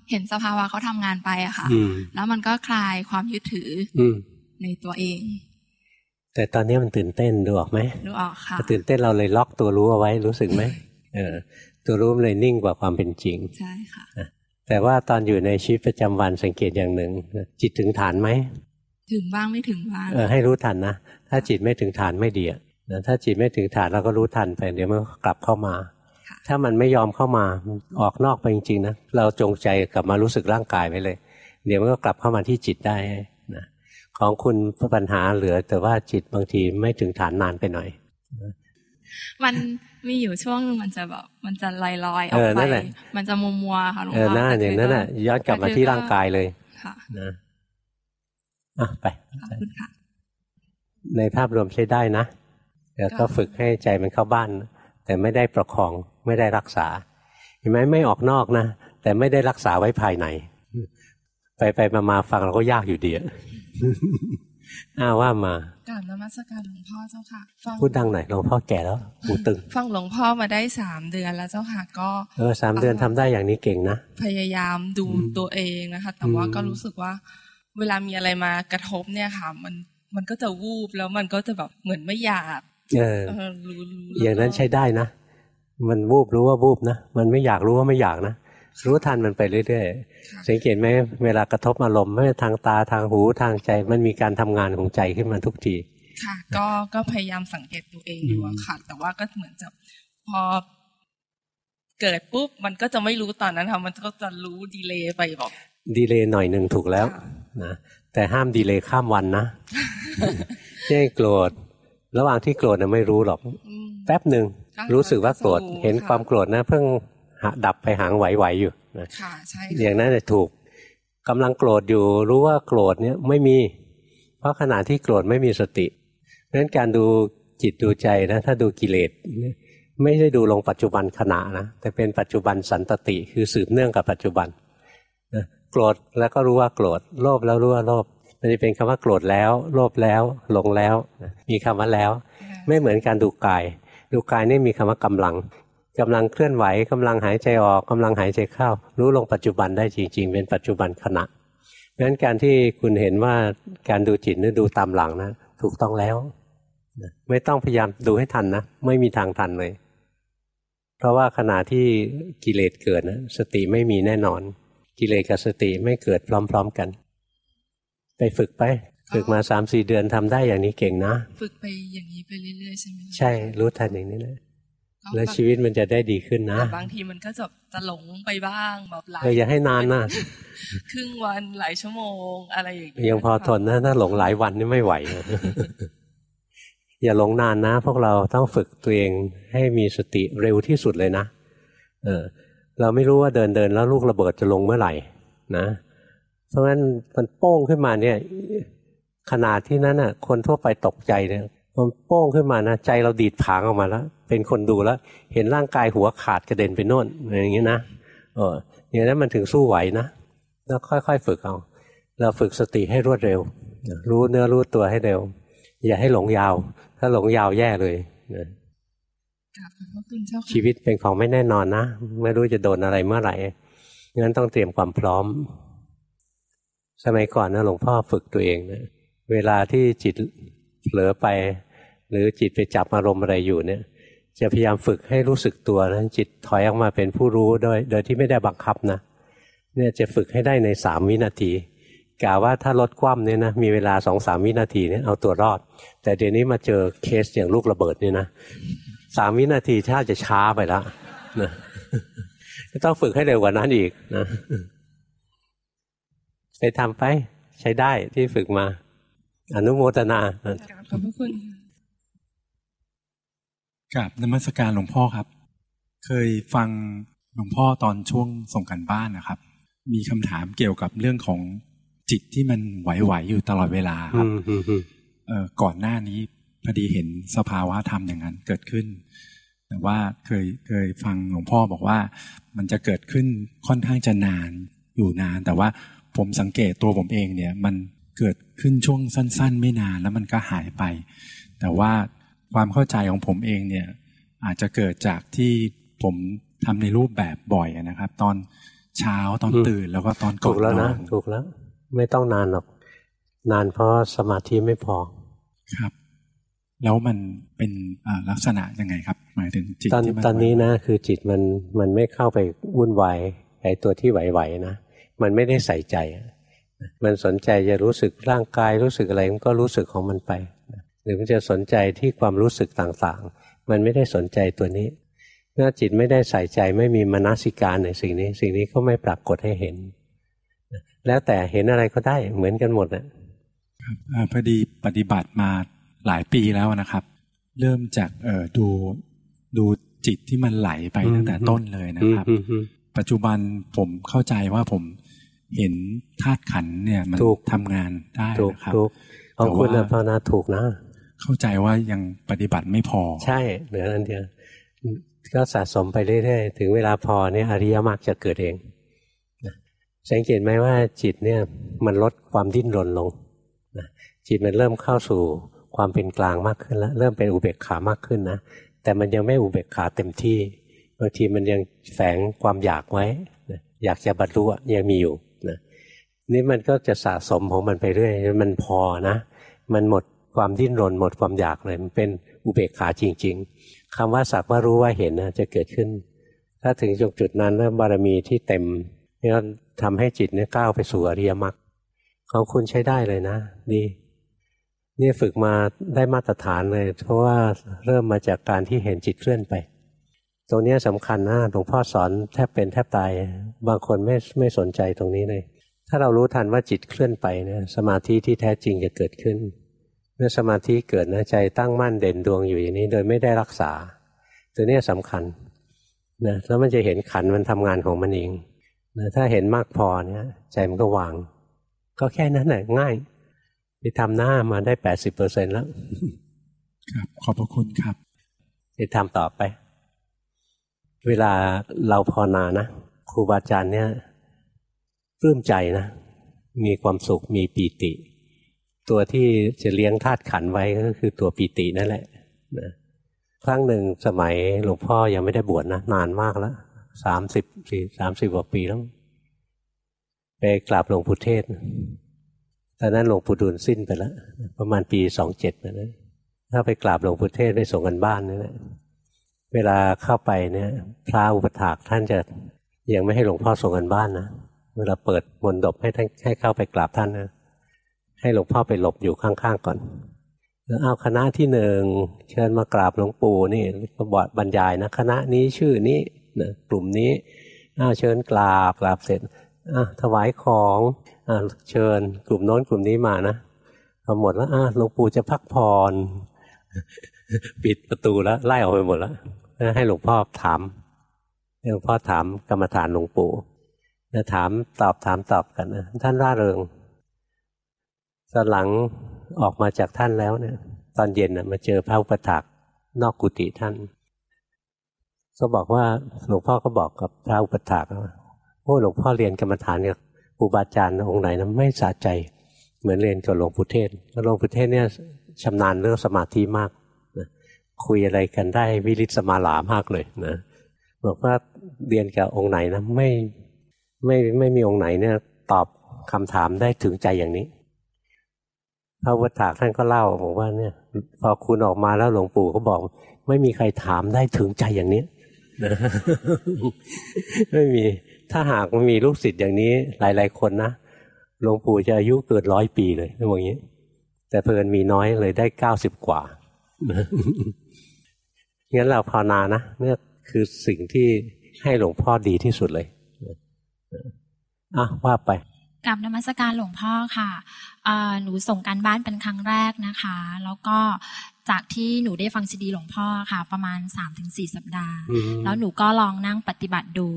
เห็นสภาวะเขาทำงานไปอะค่ะ แล้วมันก็คลายความยึดถืออืในตัวเอง แต่ตอนนี้มันตื่นเต้นดูออกไหมดูออกค่ะตื่นเต้นเราเลยล็อกตัวรู้เอาไว้รู้สึกไหมเออตัวรู้เลยนิ่งกว่าความเป็นจริงใช่ค่ะแต่ว่าตอนอยู่ในชีวิตประจำวันสังเกตอย่างหนึ่ง จิตถึงฐานไหมถึงบ้างไม่ถึงบ้างเออให้รู้ทันนะถ้าจิตไม่ถึงฐานไม่ดี นะถ้าจิตไม่ถึงฐานเราก็รู้ทันไปเดี๋ยวมันกลับเข้ามา ถ้ามันไม่ยอมเข้ามาออกนอกไปจริงๆนะเราจงใจกลับมารู้สึกร่างกายไปเลย เดี๋ยวมันก็กลับเข้ามาที่จิตได้นะของคุณปัญหาเหลือ แต่ว่าจิตบางทีไม่ถึงฐานนานไปหน่อย มันมีอยู่ช่วงนึงมันจะแบบมันจะลอยลอยออกไปมันจะมัวมัวค่ะหลวงพ่อเออน่าอย่างนั้นน่ะย้อนกลับมาที่ร่างกายเลยค่ะนะอะไปขอบคุณค่ะในภาพรวมใช้ได้นะ แล้วก็ฝึกให้ใจมันเข้าบ้าน แต่ไม่ได้ประคองไม่ได้รักษา เห็นไหมไม่ออกนอกนะ แต่ไม่ได้รักษาไว้ภายใน ไปไปมามาฟังเราก็ยากอยู่ดีอ้าว่ามากราบนมัสการหลวงพ่อเจ้าค่ะพูดดังหน่อยหลวงพ่อแก่แล้วหูตึง ฟังหลวงพ่อมาได้สามเดือนแล้วเจ้าค่ะก็เออสามเดือนทำได้อย่างนี้เก่งนะพยายามดูตัวเองนะคะ แต่ว่าก็รู้สึกว่า เวลามีอะไรมากระทบเนี่ยค่ะ มันมันก็จะวูบแล้วมันก็จะแบบเหมือนไม่อยาก เอออย่างนั้นใช้ได้นะ มันวูบรู้ว่าวูบนะ มันไม่อยากรู้ว่าไม่อยากนะ รู้ทันมันไปเรื่อยๆ สังเกตไหมเวลากระทบอารมณ์ไม่ทางตาทางหูทางใจ มันมีการทำงานของใจขึ้นมาทุกที ค่ะ ก็ก็พยายามสังเกตตัวเองอยู่ค่ะ แต่ว่าก็เหมือนจะพอเกิดปุ๊บมันก็จะไม่รู้ตอนนั้นค่ะมันก็จะรู้ดีเลย์ไปบอกดีเลย์หน่อยหนึ่งถูกแล้วนะแต่ห้ามดีเลย์ข้ามวันนะไม่โกรธ ระหว่างที่โกรธนะไม่รู้หรอกแป๊บหนึ่งรู้สึกว่าโกรธเห็นความโกรธนะเพิ่งดับไปหางไหวๆอยู่นะอย่างนั้นจะถูกกำลังโกรธอยู่รู้ว่าโกรธเนี่ยไม่มี เพราะขณะที่โกรธไม่มีสติเพราะฉะนั้นการดูจิตดูใจนะถ้าดูกิเลสไม่ได้ดูลงปัจจุบันขณะนะแต่เป็นปัจจุบันสันตติคือสืบเนื่องกับปัจจุบันนะโกรธแล้วก็รู้ว่าโกรธโลภแล้วรู้ว่าโลภ มันจะเป็นคำว่าโกรธแล้ว โลภแล้วหลงแล้ว มีคำว่าแล้ว ไม่เหมือนการดูกาย ดูกายนี่มีคำว่ากำลังกำลังเคลื่อนไหวกำลังหายใจออกกำลังหายใจเข้า รู้ลงปัจจุบันได้จริง ๆ เป็นปัจจุบันขณะเพราะฉะนั้นการที่คุณเห็นว่าการดูจิตนี่ดูตามหลังนะถูกต้องแล้วไม่ต้องพยายามดูให้ทันนะไม่มีทางทันเลย เพราะว่าขณะที่กิเลสเกิดนะสติไม่มีแน่นอน กิเลสกับสติไม่เกิดพร้อม ๆกัน ไปฝึกไป ฝึกมาสามสี่เดือนทำได้อย่างนี้เก่งนะ ฝึกไปอย่างนี้ไปเรื่อยๆใช่ไหมใช่รู้ทันอย่างนี้นะแล้วชีวิตมันจะได้ดีขึ้นนะ บางทีมันก็จะจะหลงไปบ้างแบบหลายอย่าให้นานนะครึ่งวันหลายชั่วโมงอะไรอย่างเงี้ยยังพอทนนะถ้าหลงหลายวันนี่ไม่ไหว อย่าหลงนานนะ พวกเราต้องฝึกตัวเองให้มีสติเร็วที่สุดเลยนะ เออ เราไม่รู้ว่าเดินเดินแล้วลูกระเบิดจะลงเมื่อไหร่ นะ เพราะฉะนั้นมันโป้งขึ้นมาเนี่ยขนาดที่นั้นอะ คนทั่วไปตกใจเนี่ยมันโป้งขึ้นมานะใจเราดีดผางออกมาแล้ว เป็นคนดูแล้ว เห็นร่างกายหัวขาดกระเด็นไปโน่นอย่างนี้นะเอออย่างนั้นมันถึงสู้ไหวนะแล้วค่อยๆฝึกเอา เราฝึกสติให้รวดเร็ว รู้เนื้อรู้ตัวให้เร็ว อย่าให้หลงยาว ถ้าหลงยาวแย่เลยนะชีวิตเป็นของไม่แน่นอนนะ ไม่รู้จะโดนอะไรเมื่อไหร่งั้นต้องเตรียมความพร้อม สมัยก่อนนะหลวงพ่อฝึกตัวเองนะเวลาที่จิตเผลอไป หรือจิตไปจับอารมณ์อะไรอยู่เนี่ย จะพยายามฝึกให้รู้สึกตัวนะจิตถอยออกมาเป็นผู้รู้โดยโดยที่ไม่ได้บังคับนะเนี่ยจะฝึกให้ได้ในสามวินาทีกล่าวว่าถ้าลดคว่ำเนี่ยนะมีเวลาสองสามวินาทีเนี่ยเอาตัวรอด แต่เดี๋ยวนี้มาเจอเคสอย่างลูกระเบิดเนี่ยนะสามวินาทีถ้าจะช้าไปแล้วนะต้องฝึกให้เร็วกว่านั้นอีกนะ ไปทำไปใช้ได้ที่ฝึกมา อนุโมทนาขอบพระคุณกับนมัสการหลวงพ่อครับ เคยฟังหลวงพ่อตอนช่วงส่งกันบ้านนะครับ มีคำถามเกี่ยวกับเรื่องของจิตที่มันไหวๆอยู่ตลอดเวลาครับก่อนหน้านี้พอดีเห็นสภาวะธรรมอย่างนั้นเกิดขึ้น แต่ว่าเคยเคยฟังหลวงพ่อบอกว่า มันจะเกิดขึ้นค่อนข้างจะนานอยู่นาน แต่ว่า ผมสังเกตตัวผมเองเนี่ยมันเกิดขึ้นช่วงสั้น ๆ ไม่นานแล้วมันก็หายไป แต่ว่าความเข้าใจของผมเองเนี่ยอาจจะเกิดจากที่ผมทำในรูปแบบบ่อยนะครับ ตอนเช้าตอนตื่นแล้วก็ตอนก่อนนอนถูกแล้วนะถูกแล้ว ไม่ต้องนานหรอก นานเพราะสมาธิไม่พอครับ แล้วมันเป็นลักษณะยังไงครับ หมายถึงจิตที่มันตอนนี้นะ คือจิตมันมันไม่เข้าไปวุ่นวายไอ้ตัวที่ไหวๆนะ มันไม่ได้ใส่ใจ มันสนใจจะรู้สึกร่างกายรู้สึกอะไรมันก็รู้สึกของมันไป หรือมันจะสนใจที่ความรู้สึกต่างๆ มันไม่ได้สนใจตัวนี้เมื่อจิตไม่ได้ใส่ใจไม่มีมนสิการในสิ่งนี้ สิ่งนี้ก็ไม่ปรากฏให้เห็น แล้วแต่เห็นอะไรก็ได้เหมือนกันหมดนะครับพอดีปฏิบัติมาหลายปีแล้วนะครับ เริ่มจากเออดูดูจิตที่มันไหลไปตั้งแต่ต้นเลยนะครับ ปัจจุบันผมเข้าใจว่าผมเห็นธาตุขันเนี่ยมันทำงานได้นะครับของคุณภาวนาถูกนะ เข้าใจว่ายังปฏิบัติไม่พอ ใช่เหลือนั่นเดียวก็สะสมไปเรื่อยๆ ถึงเวลาพอเนี่ยอริยมรรคจะเกิดเองสังเกตไหมว่าจิตเนี่ยมันลดความดิ้นรนลงจิตมันเริ่มเข้าสู่ความเป็นกลางมากขึ้นแล้ว เริ่มเป็นอุเบกขามากขึ้นนะแต่มันยังไม่อุเบกขาเต็มที่ บางทีมันยังแฝงความอยากไว้อยากจะบรรลุยังมีอยู่นะนี่มันก็จะสะสมของมันไปเรื่อยมันพอนะ มันหมดความดิ้นรนหมดความอยากเลยมันเป็นอุเบกขาจริง ๆคำว่าสักว่ารู้ว่าเห็นนะจะเกิดขึ้น ถ้าถึงจุดนั้นแล้วบารมีที่เต็มนี่ก็ทำให้จิตเนี่ยก้าวไปสู่อริยมรรคของคุณใช้ได้เลยนะ ดีนี่ฝึกมาได้มาตรฐานเลย เพราะว่าเริ่มมาจากการที่เห็นจิตเคลื่อนไป ตรงนี้สำคัญนะหลวงพ่อสอนแทบเป็นแทบตาย บางคนไม่ไม่สนใจตรงนี้เลย ถ้าเรารู้ทันว่าจิตเคลื่อนไปเนี่ยสมาธิที่แท้จริงจะเกิดขึ้น เมื่อสมาธิเกิดนะใจตั้งมั่นเด่นดวงอยู่อย่างนี้ โดยไม่ได้รักษา ตัวนี้สำคัญนะแล้วมันจะเห็นขันมันทำงานของมันเองนะถ้าเห็นมากพอเนี่ยใจมันก็วาง ก็แค่นั้นแหละง่ายไปทำหน้ามาได้แปดสิบเปอร์เซ็นแล้ว ครับ ขอบพระคุณครับไปทำต่อไป เวลาเราพอนานะครูบาอาจารย์เนี่ยปลื้มใจนะ มีความสุขมีปีติ ตัวที่จะเลี้ยงธาตุขันไว้ก็คือตัวปีตินั่นแหละนะครั้งหนึ่งสมัยหลวงพ่อยังไม่ได้บวชนะ นานมากแล้วสามสิบสี่สามสิบกว่าปีแล้ว ไปกราบหลวงพุทเทศตอนนั้นหลวงปู่ดูลสิ้นไปแล้ว ประมาณปีสองเจ็ดนะถ้าไปกราบหลวงปู่เทศไปส่งกันบ้านนี่แหละ เวลาเข้าไปเนี่ยพระอุปถากท่านจะยังไม่ให้หลวงพ่อส่งกันบ้านนะเวลาเปิดมนดบให้ท่านให้เข้าไปกราบท่านนะให้หลวงพ่อไปหลบอยู่ข้างๆก่อนแล้วเอาคณะที่หนึ่งเชิญมากราบหลวงปู่นี่ก็บอดบรรยายนะคณะนี้ชื่อนี้นะกลุ่มนี้อ้าเชิญกราบกราบเสร็จอะถวายของอเชิญกลุ่มโน้นกลุ่มนี้มานะพอหมดแล้วหลวงปู่จะพักผ่อนปิดประตูแล้วไล่ออกไปหมดแล้ว ให้หลวงพ่อถามหลวงพ่อถามกรรมฐานหลวงปู่จะถามตอบถามตอบกันนะท่านร่าเริงตอนหลังออกมาจากท่านแล้วเนี่ย ตอนเย็นนะมาเจอพระอุปถากนอกกุฏิท่าน ก็บอกว่าหลวงพ่อก็บอกกับพระอุปถากว่าโอ้หลวงพ่อเรียนกรรมฐานกับครูบาอาจารย์องค์ไหนนะไม่สะใจ เหมือนเรียนกับหลวงปู่เทศหลวงปู่เทศเนี่ยชำนาญเรื่องสมาธิมาก คุยอะไรกันได้วิริศมาลามากเลยนะบอกว่าเรียนกับองค์ไหนนะไม่ไม่ไม่มีองค์ไหนเนี่ย ตอบคำถามได้ถึงใจอย่างนี้พระวัฏถากท่านก็เล่าบอกว่าเนี่ย พอคุณออกมาแล้วหลวงปู่ก็บอก ไม่มีใครถามได้ถึงใจอย่างนี้ไม่มีถ้าหากมันมีลูกศิษย์อย่างนี้ หลาย ๆ คนนะหลวงปู่จะอายุเกิดร้อยปีเลยอย่างนี้ แต่เพลินมีน้อยเลยได้เก้าสิบกว่า งั้นเราภาวนานะนี่คือสิ่งที่ให้หลวงพ่อดีที่สุดเลยอะว่าไปกับนมัสการหลวงพ่อค่ะหนูส่งการบ้านเป็นครั้งแรกนะคะ แล้วก็จากที่หนูได้ฟังซีดีหลวงพ่อค่ะ ประมาณสามถึงสี่สัปดาห์ แล้วหนูก็ลองนั่งปฏิบัติดู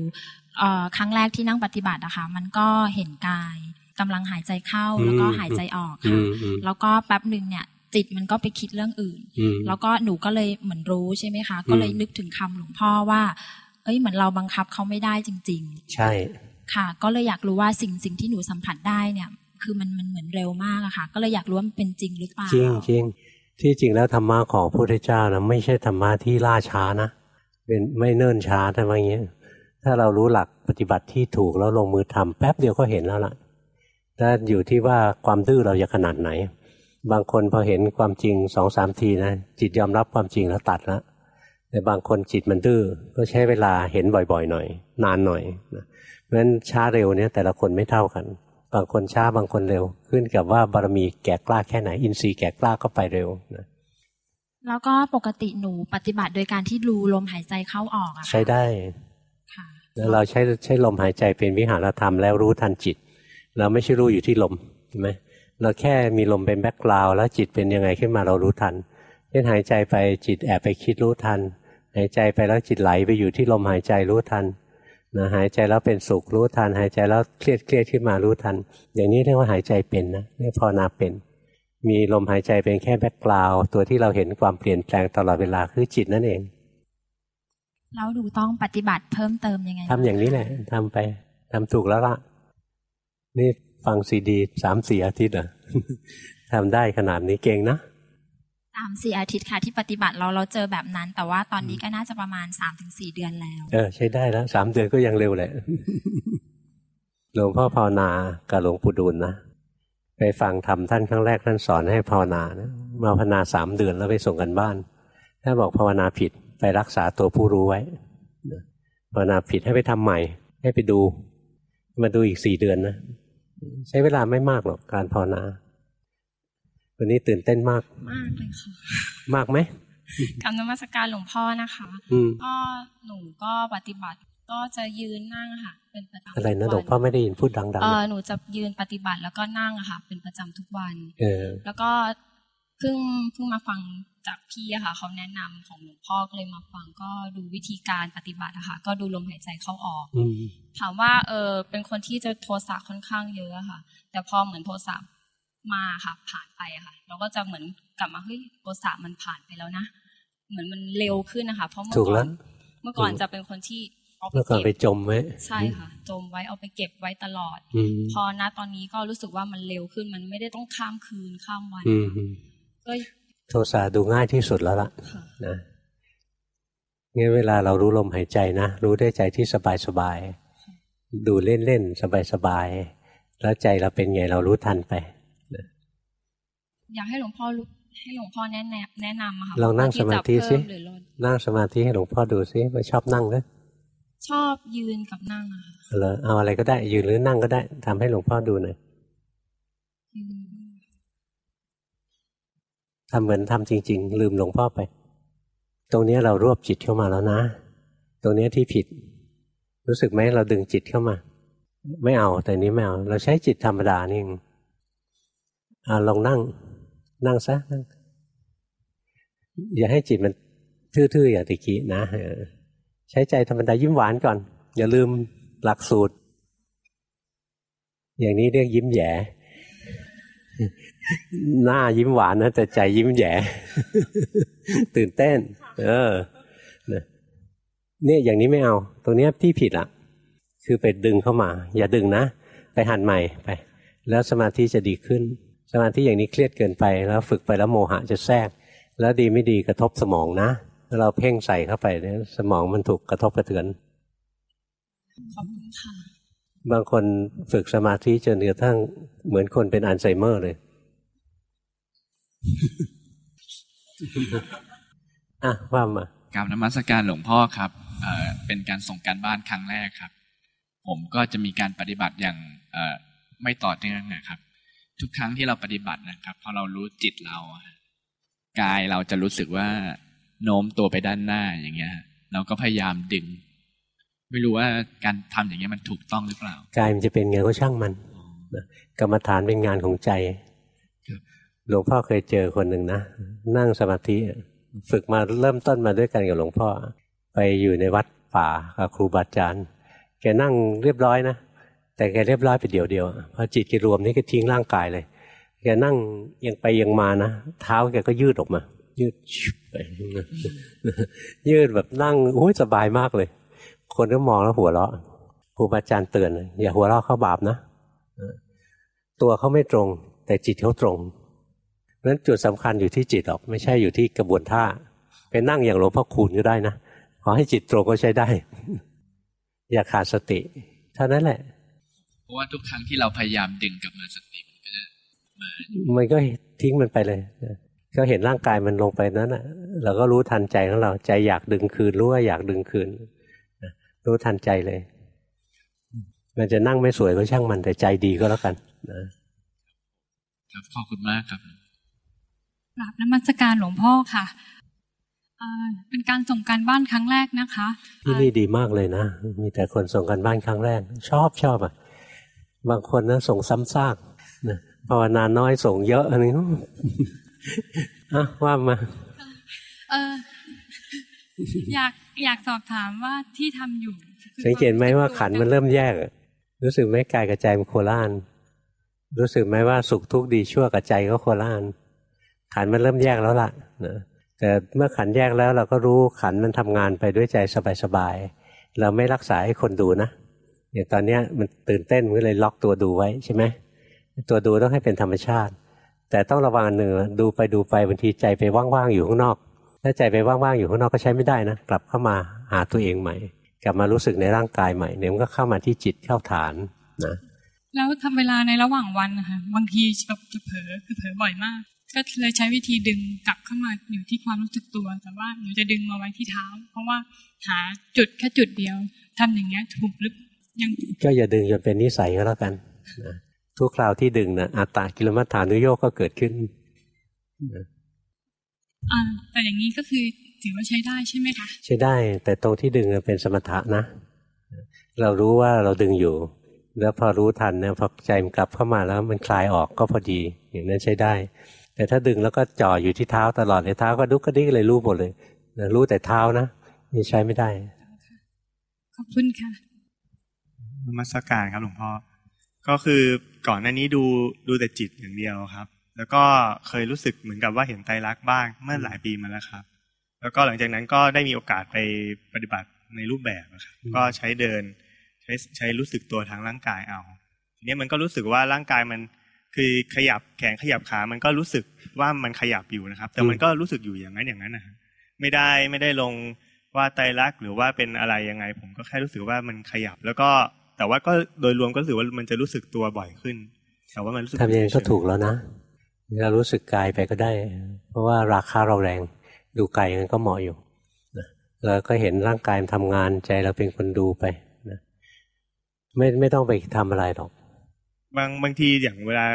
ครั้งแรกที่นั่งปฏิบัติอะค่ะ มันก็เห็นกายกำลังหายใจเข้าแล้วก็หายใจออกค่ะ แล้วก็แป๊บหนึ่งเนี่ย จิตมันก็ไปคิดเรื่องอื่น แล้วก็หนูก็เลยเหมือนรู้ใช่ไหมคะ ก็เลยนึกถึงคำหลวงพ่อว่า เอ้ยเหมือนเราบังคับเขาไม่ได้จริง ๆ ใช่ ค่ะ ก็เลยอยากรู้ว่าสิ่งสิ่งที่หนูสัมผัสได้เนี่ย คือมันมันเหมือนเร็วมากอะค่ะ ก็เลยอยากรู้ว่ามันเป็นจริงหรือเปล่าจริงจริงที่จริงแล้วธรรมะของพระพุทธเจ้านะไม่ใช่ธรรมะที่ล่าช้านะเป็นไม่เนิ่นช้าแต่ว่าอย่างเงี้ยถ้าเรารู้หลักปฏิบัติที่ถูกแล้วลงมือทำแป๊บเดียวก็เห็นแล้วล่ะถ้าอยู่ที่ว่าความดื้อเราจะขนาดไหน บางคนพอเห็นความจริงสองสามทีนะจิตยอมรับความจริงแล้วตัดแล้วแต่บางคนจิตมันดื้อก็ใช้เวลาเห็นบ่อยๆ หน่อย นานหน่อยนะเพราะฉะนั้นช้าเร็วเนี่ยแต่ละคนไม่เท่ากัน บางคนช้าบางคนเร็ว ขึ้นกับว่าบารมีแก่กล้าแค่ไหน อินทรีย์แก่กล้าก็ไปเร็วนะแล้วก็ปกติหนูปฏิบัติโดยการที่รู้ลมหายใจเข้าออกอะใช้ได้แล้วเราใช้ใช้ลมหายใจเป็นวิหารธรรมแล้วรู้ทันจิต เราไม่ใช่รู้อยู่ที่ลมใช่ไหม เราแค่มีลมเป็นแบ็กกราวแล้วจิตเป็นยังไงขึ้นมาเรารู้ทันเช่นหายใจไปจิตแอบไปคิดรู้ทัน หายใจไปแล้วจิตไหลไปอยู่ที่ลมหายใจรู้ทันนะหายใจแล้วเป็นสุขรู้ทัน หายใจแล้วเครียดเครียดขึ้นมารู้ทัน อย่างนี้เรียกว่าหายใจเป็นนะเรียกภาวนาเป็น มีลมหายใจเป็นแค่แบ็กกราวตัวที่เราเห็นความเปลี่ยนแปลงตลอดเวลาคือจิตนั่นเองเราดูต้องปฏิบัติเพิ่มเติมยังไงทำอย่างนี้แหละทำไปทำถูกแล้วล่ะนี่ ฟังซีดีสามสี่อาทิตย์อะทำได้ขนาดนี้เก่งนะสามสี่อาทิตย์ค่ะที่ปฏิบัติเราเราเจอแบบนั้น แต่ว่าตอนนี้ก็น่าจะประมาณสามถึงสี่เดือนแล้ว เออ ใช้ได้แล้วสามเดือนก็ยังเร็วแหละหลวงพ่อภาวนากับหลวงปู่ดูลนะไปฟังทำท่านครั้งแรกท่านสอนให้ภาวนานะมาภาวนาสามเดือนแล้วไปส่งกันบ้าน ถ้าบอกภาวนาผิดไปรักษาตัวผู้รู้ไว้ภาวนาผิดให้ไปทำใหม่ ให้ไปดู มาดูอีกสี่เดือนนะ ใช้เวลาไม่มากหรอกการภาวนาวันนี้ตื่นเต้นมาก มากเลยค่ะ มากไหมคำนมัสการหลวงพ่อนะคะก็หนูก็ปฏิบัติก็จะยืนนั่งค่ะ เป็นประจำอะไรนะหลวงพ่อไม่ได้ยินพูดดังๆเออหนูจะยืนปฏิบัติแล้วก็นั่งค่ะ เป็นประจำทุกวัน เออ แล้วก็เพิ่งเพิ่งมาฟัง จากพี่อะค่ะเขาแนะนำของหลวงพ่อก็เลยมาฟังก็ดูวิธีการปฏิบัติอะค่ะก็ดูลมหายใจเข้าออกถามว่าเออเป็นคนที่จะโทสะค่อนข้างเยอะค่ะ แต่พอเหมือนโทสะมาค่ะ ผ่านไปอะค่ะ เราก็จะเหมือนกลับมาเฮ้ยโทสะมันผ่านไปแล้วนะเหมือนมันเร็วขึ้นนะคะเพราะเมื่อก่อนเมื่อก่อนจะเป็นคนที่เอาไปเก็บไปจมไว้ใช่ค่ะ จมไว้เอาไปเก็บไว้ตลอด พอณตอนนี้ก็รู้สึกว่ามันเร็วขึ้นมันไม่ได้ต้องข้ามคืนข้ามวันก็ โทสะดูง่ายที่สุดแล้วล่ะนะงั้นเวลาเรารู้ลมหายใจนะ รู้ได้ใจที่สบายสบายดูเล่นเล่นสบายสบายแล้วใจเราเป็นไงเรารู้ทันไปอยากให้หลวงพ่อให้หลวงพ่อแนะนำแนะนำค่ะลองนั่งสมาธิสินั่งสมาธิให้หลวงพ่อดูสิว่าชอบนั่งหรือชอบยืนกับนั่งอะเหรอเอาอะไรก็ได้ยืนหรือนั่งก็ได้ทำให้หลวงพ่อดูหน่อย ทำเหมือนทำจริง ๆ ลืมหลวงพ่อไป ตรงนี้เรารวบจิตเข้ามาแล้วนะ ตรงนี้ที่ผิด รู้สึกไหมเราดึงจิตเข้ามา ไม่เอาแต่นี้ไม่เอาเราใช้จิตธรรมดานี่เองอลองนั่ง นั่งซะนั่งอย่าให้จิตมันทื่อๆอย่างตะกี้นะใช้ใจธรรมดายิ้มหวานก่อน อย่าลืมหลักสูตร อย่างนี้เรียกยิ้มแย่ หน้ายิ้มหวานนะแต่ใจยิ้มแย่ตื่นเต้น เออเนี่ยอย่างนี้ไม่เอา ตรงนี้ที่ผิดละคือไปดึงเข้ามา อย่าดึงนะ ไปหันใหม่ไป แล้วสมาธิจะดีขึ้น สมาธิอย่างนี้เครียดเกินไป แล้วฝึกไปแล้วโมหะจะแทรก แล้วดีไม่ดีกระทบสมองนะเราเพ่งใส่เข้าไปเนี่ยสมองมันถูกกระทบกระเทือนขอบคุณค่ะบางคนฝึกสมาธิจนกระทั่งเหมือนคนเป็นอัลไซเมอร์เลย อะว่ามากราบนมัสการหลวงพ่อครับเอเป็นการส่งการบ้านครั้งแรกครับ ผมก็จะมีการปฏิบัติอย่างไม่ต่อเนื่องนะครับ ทุกครั้งที่เราปฏิบัตินะครับพอเรารู้จิตเรากายเราจะรู้สึกว่าโน้มตัวไปด้านหน้าอย่างเงี้ย เราก็พยายามดึง ไม่รู้ว่าการทำอย่างนี้มันถูกต้องหรือเปล่ากายมันจะเป็นไงก็ช่างมันกรรมฐานเป็นงานของใจ หลวงพ่อเคยเจอคนหนึ่งนะ นั่งสมาธิฝึกมาเริ่มต้นมาด้วยกันกับหลวงพ่อ ไปอยู่ในวัดป่ากับครูบาอาจารย์แกนั่งเรียบร้อยนะแต่แกเรียบร้อยไปเดียวเดียวพอจิตแกรวมนี่ก็ทิ้งร่างกายเลยแกนั่งยังไปยังมานะเท้าแกก็ยืดออกมา ยืดไปยืดแบบนั่งโอ้ยสบายมากเลย คนก็มองแล้วหัวเราะครูบาอาจารย์เตือนอย่าหัวเราะเข้าบาปนะตัวเขาไม่ตรง แต่จิตเขาตรง นั้นจุดสำคัญอยู่ที่จิตหรอกไม่ใช่อยู่ที่กระบวนท่าไปนั่งอย่างหลวงพ่อคูณก็ได้นะขอให้จิตตรงก็ใช้ได้ อย่าขาดสติเท่านั้นแหละ เพราะว่าทุกครั้งที่เราพยายามดึงกลับมาสติมันก็จะมามันก็ทิ้งมันไปเลยก็เห็นร่างกายมันลงไปนั้นอะ เราก็รู้ทันใจของเราใจอยากดึงคืนรู้ว่าอยากดึงคืนรู้ทันใจเลย มันจะนั่งไม่สวยก็ช่างมันแต่ใจดีก็แล้วกันนะครับขอบคุณมากครับ กราบนมัสการหลวงพ่อค่ะเป็นการส่งการบ้านครั้งแรกนะคะ ที่นี่ดีมากเลยนะ มีแต่คนส่งการบ้านครั้งแรก ชอบชอบอะ บางคนนะส่งซ้ำซากนะภาวนาน้อยส่งเยอะอันนี้อะว่ามาเอออยากอยากสอบถามว่าที่ทำอยู่ สังเกตไหมว่าขันมันเริ่มแยก รู้สึกไหมกายกับใจมันโคล่าน รู้สึกไหมว่าสุขทุกข์ดีชั่วกับใจก็โคล่าน ขันมันเริ่มแยกแล้วล่ะนะแต่เมื่อขันแยกแล้วเราก็รู้ขันมันทำงานไปด้วยใจสบายๆเราไม่รักษาให้คนดูนะอย่างตอนนี้มันตื่นเต้นก็เลยล็อกตัวดูไว้ใช่ไหมตัวดูต้องให้เป็นธรรมชาติ แต่ต้องระวังหนึ่งดูไปดูไปบางทีใจไปว่างๆอยู่ข้างนอก ถ้าใจไปว่างๆอยู่ข้างนอกก็ใช้ไม่ได้นะกลับเข้ามาหาตัวเองใหม่ กลับมารู้สึกในร่างกายใหม่เนี่ยมันก็เข้ามาที่จิตเข้าฐานนะแล้วทำเวลาในระหว่างวันนะคะบางทีแบบจะเผลอคือเผลอบ่อยมาก ก็เลยใช้วิธีดึงกลับเข้ามาอยู่ที่ความรู้สึกตัว แต่ว่าหนูจะดึงมาไว้ที่เท้า เพราะว่าหาจุดแค่จุดเดียวทำอย่างเงี้ยถูกหรือยังก็อย่าดึงจนเป็นนิสัยก็แล้วกันนะทุกคราวที่ดึงนะอัตตากิลมัฏฐานุโยกก็เกิดขึ้นอ่าแต่อย่างนี้ก็คือถือว่าใช้ได้ใช่ไหมคะใช้ได้ แต่ตรงที่ดึงเป็นสมถะนะ เรารู้ว่าเราดึงอยู่ แล้วพอรู้ทันเนี่ยพอใจมันกลับเข้ามาแล้วมันคลายออกก็พอดี อย่างนั้นใช้ได้ แต่ถ้าดึงแล้วก็จ่ออยู่ที่เท้าตลอดเลยเท้าก็ดุกกระดิกเลยรู้หมดเลยนะรู้แต่เท้านะนี่ใช้ไม่ได้ขอบคุณค่ะนมัสการครับหลวงพ่อก็คือก่อนหน้านี้ดูดูแต่จิตอย่างเดียวครับ แล้วก็เคยรู้สึกเหมือนกับว่าเห็นไตรักบ้างเมื่อหลายปีมาแล้วครับ แล้วก็หลังจากนั้นก็ได้มีโอกาสไปปฏิบัติในรูปแบบครับก็ใช้เดินใช้ใช้รู้สึกตัวทางร่างกายเอาทีนี้มันก็รู้สึกว่าร่างกายมัน คือขยับแขนขยับขา มันก็รู้สึกว่ามันขยับอยู่นะครับ แต่มันก็รู้สึกอยู่อย่างนั้นอย่างนั้นนะไม่ได้ไม่ได้ลงว่าไตรักหรือว่าเป็นอะไรยังไง ผมก็แค่รู้สึกว่ามันขยับ แล้วก็แต่ว่าก็โดยรวมก็รู้สึกว่ามันจะรู้สึกตัวบ่อยขึ้นแต่ว่ามันรู้สึกทำยังก็ถูกแล้วนะเรารู้สึกกายไปก็ได้ เพราะว่าราคาเราแรง ดูกายมันก็เหมาะอยู่เราก็เห็นร่างกายมันทำงานใจเราเป็นคนดูไปนะไม่ไม่ต้องไปทำอะไรหรอก บางบางทีอย่างเวลา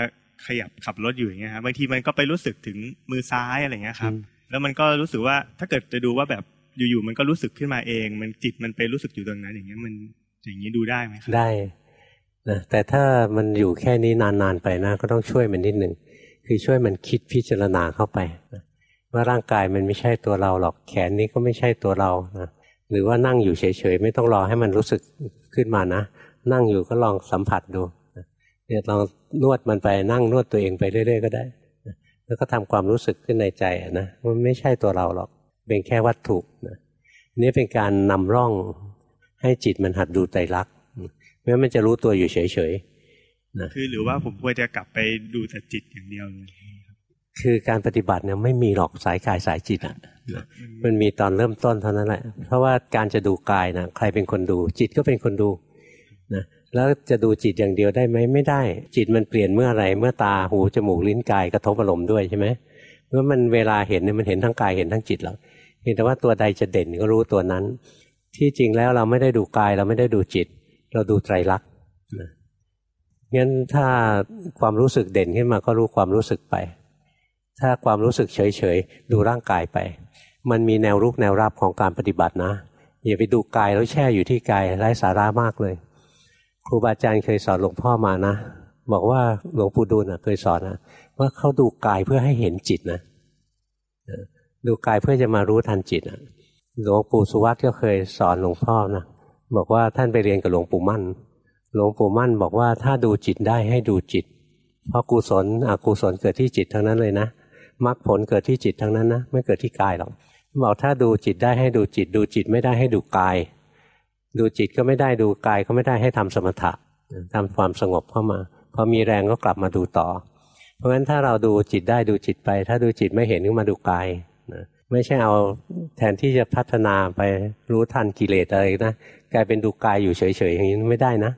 ขยับขับรถอยู่อย่างเงี้ยครับบางทีมันก็ไปรู้สึกถึงมือซ้ายอะไรเงี้ยครับ แล้วมันก็รู้สึกว่าถ้าเกิดจะดูว่าแบบอยู่ๆมันก็รู้สึกขึ้นมาเอง มันจิตมันไปรู้สึกอยู่ตรงนั้น อย่างเงี้ยมันอย่างนี้ดูได้ไหมครับได้นะแต่ถ้ามันอยู่แค่นี้นานๆไปนะก็ต้องช่วยมันนิดหนึ่งคือช่วยมันคิดพิจารณาเข้าไปนะว่าร่างกายมันไม่ใช่ตัวเราหรอกแขนนี้ก็ไม่ใช่ตัวเรานะหรือว่านั่งอยู่เฉยๆไม่ต้องรอให้มันรู้สึกขึ้นมานะ นั่งอยู่ก็ลองสัมผัสดู เนี่ยลองนวดมันไปนั่งนวดตัวเองไปเรื่อย ๆ ก็ได้ แล้วก็ทำความรู้สึกขึ้นในใจนะมันไม่ใช่ตัวเราหรอก เป็นแค่วัตถุนะนี่เป็นการนำร่องให้จิตมันหัดดูใจรักไม่งั้นมันจะรู้ตัวอยู่เฉยๆนะคือหรือว่าผมควรจะกลับไปดูแต่จิตอย่างเดียวคือการปฏิบัติเนี่ยไม่มีหรอกสายกายสายจิตอะ มันมีตอนเริ่มต้นเท่านั้นแหละ เพราะว่าการจะดูกายนะใครเป็นคนดู จิตก็เป็นคนดูนะ แล้วจะดูจิตอย่างเดียวได้ไหมไม่ได้ จิตมันเปลี่ยนเมื่อไรเมื่อตาหูจมูกลิ้นกายกระทบอารมณ์ด้วยใช่ไหมเมื่อมันเวลาเห็นเนี่ยมันเห็นทั้งกายเห็นทั้งจิตแล้วเห็นแต่ว่าตัวใดจะเด่นก็รู้ตัวนั้น ที่จริงแล้วเราไม่ได้ดูกายเราไม่ได้ดูจิต เราดูไตรลักษณ์งั้นถ้าความรู้สึกเด่นขึ้นมาก็รู้ความรู้สึกไป ถ้าความรู้สึกเฉยๆดูร่างกายไป มันมีแนวรุกแนวรับของการปฏิบัตินะอย่าไปดูกายแล้วแช่อยู่ที่กายไร้สาระมากเลย รูบาอาจารย์เคยสอนหลวงพ่อมานะ บอกว่าหลวงปู่ดูลเคยสอนนะว่าเขาดูกายเพื่อให้เห็นจิตนะดูกายเพื่อจะมารู้ทันจิตนะหลวงปู่สุวัตก็เคยสอนหลวงพ่อนะบอกว่าท่านไปเรียนกับหลวงปู่มั่น หลวงปู่มั่นบอกว่าถ้าดูจิตได้ให้ดูจิต เพราะกุศลอกุศลเกิดที่จิตทั้งนั้นเลยนะมรรคผลเกิดที่จิตทั้งนั้นนะไม่เกิดที่กายหรอกบอกถ้าดูจิตได้ให้ดูจิต ดูจิตไม่ได้ให้ดูกาย ดูจิตก็ไม่ได้ดูกายก็ไม่ได้ให้ทำสมถะทำความสงบเข้ามาพอมีแรงก็กลับมาดูต่อ เพราะฉะนั้นถ้าเราดูจิตได้ดูจิตไป ถ้าดูจิตไม่เห็นก็มาดูกายนะไม่ใช่เอาแทนที่จะพัฒนาไปรู้ทันกิเลสอะไรนะกลายเป็นดูกายอยู่เฉยๆอย่างนี้ไม่ได้นะ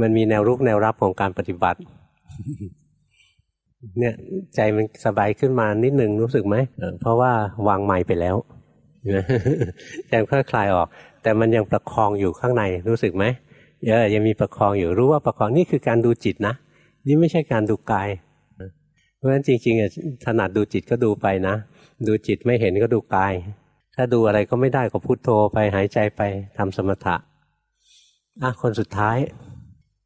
มันมีแนวรุกแนวรับของการปฏิบัติเนี่ยใจมันสบายขึ้นมานิดนึงรู้สึกไหมเพราะว่าวางใหม่ไปแล้วใจค่อยคลายออก แต่มันยังประคองอยู่ข้างในรู้สึกไหมเออยังมีประคองอยู่รู้ว่าประคองนี่คือการดูจิตนะ นี่ไม่ใช่การดูกาย เพราะฉะนั้นจริงๆถนัดดูจิตก็ดูไปนะ ดูจิตไม่เห็นก็ดูกาย ถ้าดูอะไรก็ไม่ได้ก็พุโทโธไปหายใจไปทำสมถะอะคนสุดท้าย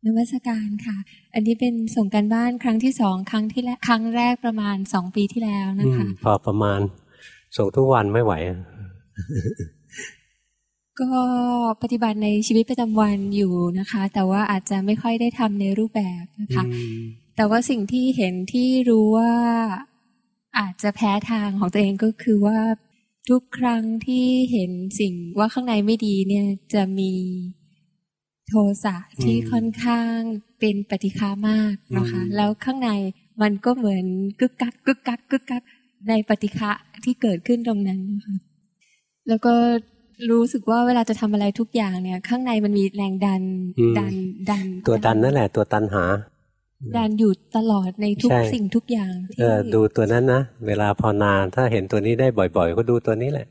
นวัตการค่ะ อันนี้เป็นส่งการบ้านครั้งที่สองครั้งที่ครั้งแรกประมาณสองปีที่แล้วนะคะพอประมาณส่งทุกวันไม่ไหว ก็ปฏิบัติในชีวิตประจำวันอยู่นะคะ แต่ว่าอาจจะไม่ค่อยได้ทำในรูปแบบนะคะ แต่ว่าสิ่งที่เห็นที่รู้ว่าอาจจะแพ้ทางของตัวเองก็คือว่าทุกครั้งที่เห็นสิ่งว่าข้างในไม่ดีเนี่ยจะมีโทสะที่ค่อนข้างเป็นปฏิฆามากนะคะ แล้วข้างในมันก็เหมือนกึกกักกึกกักกึกกักในปฏิฆะที่เกิดขึ้นตรงนั้นนะคะแล้วก็ รู้สึกว่าเวลาจะทำอะไรทุกอย่างเนี่ย ข้างในมันมีแรงดันดันดัน ตัวดันนั่นแหละ ตัวตันหา ดันอยู่ตลอดในทุกสิ่งทุกอย่างเออดูตัวนั้นนะเวลาพอนานถ้าเห็นตัวนี้ได้บ่อย ๆ ก็ดูตัวนี้แหละ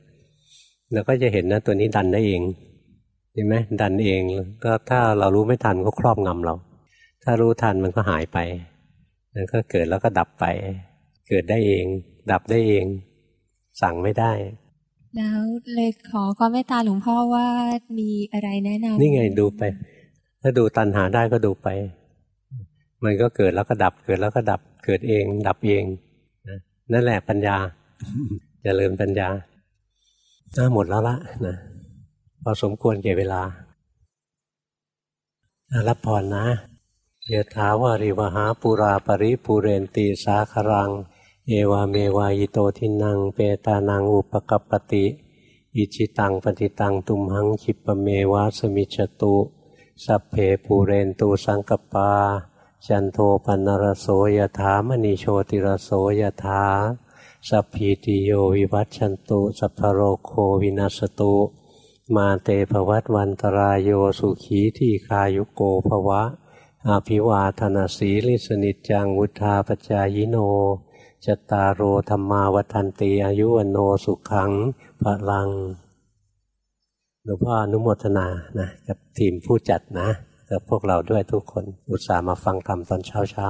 แล้วก็จะเห็นนะตัวนี้ดันได้เองเห็นไหมดันเองก็ถ้าเรารู้ไม่ทันก็ครอบงำเรา ถ้ารู้ทันมันก็หายไปมันก็เกิดแล้วก็ดับไป เกิดได้เอง ดับได้เอง สั่งไม่ได้ แล้วเลยขอความเมตตาหลวงพ่อว่ามีอะไรแนะนำนี่ไงดูไป ถ้าดูตันหาได้ก็ดูไป มันก็เกิดแล้วก็ดับ เกิดแล้วก็ดับ เกิดเอง ดับเองนั่นแหละปัญญาจะเริ่มปัญญาน่าหมดแล้วละนะพอสมควรเก็บเวลา รับพรนะเยถาวาริวหาปุราปริปุเรนติสาครัง เอวาเมวายโตทินังเปตานังอุปกปติ อิจิตังปฏิตังตุมหังคิปเมวาสมิจตุ สัพเพปูเรนตูสังกปา จันโทปันรโสยถามณีโชติรโสยถาสัพพีติโยวิวัตชันตุสัพพโรโควินัสตุ มาเตภวัตวันตรายโยสุขีที่คายุโกภวะ อาภิวาธนาสีลิสนิจังวุธาปจายโน จตารโรธรรมาวันตีอายุวันโนสุขังพลังหลวงพ่ออนุโมทนานะกับทีมผู้จัดนะกับพวกเราด้วยทุกคนอุตส่าห์มาฟังธรรมตอนเช้าเช้า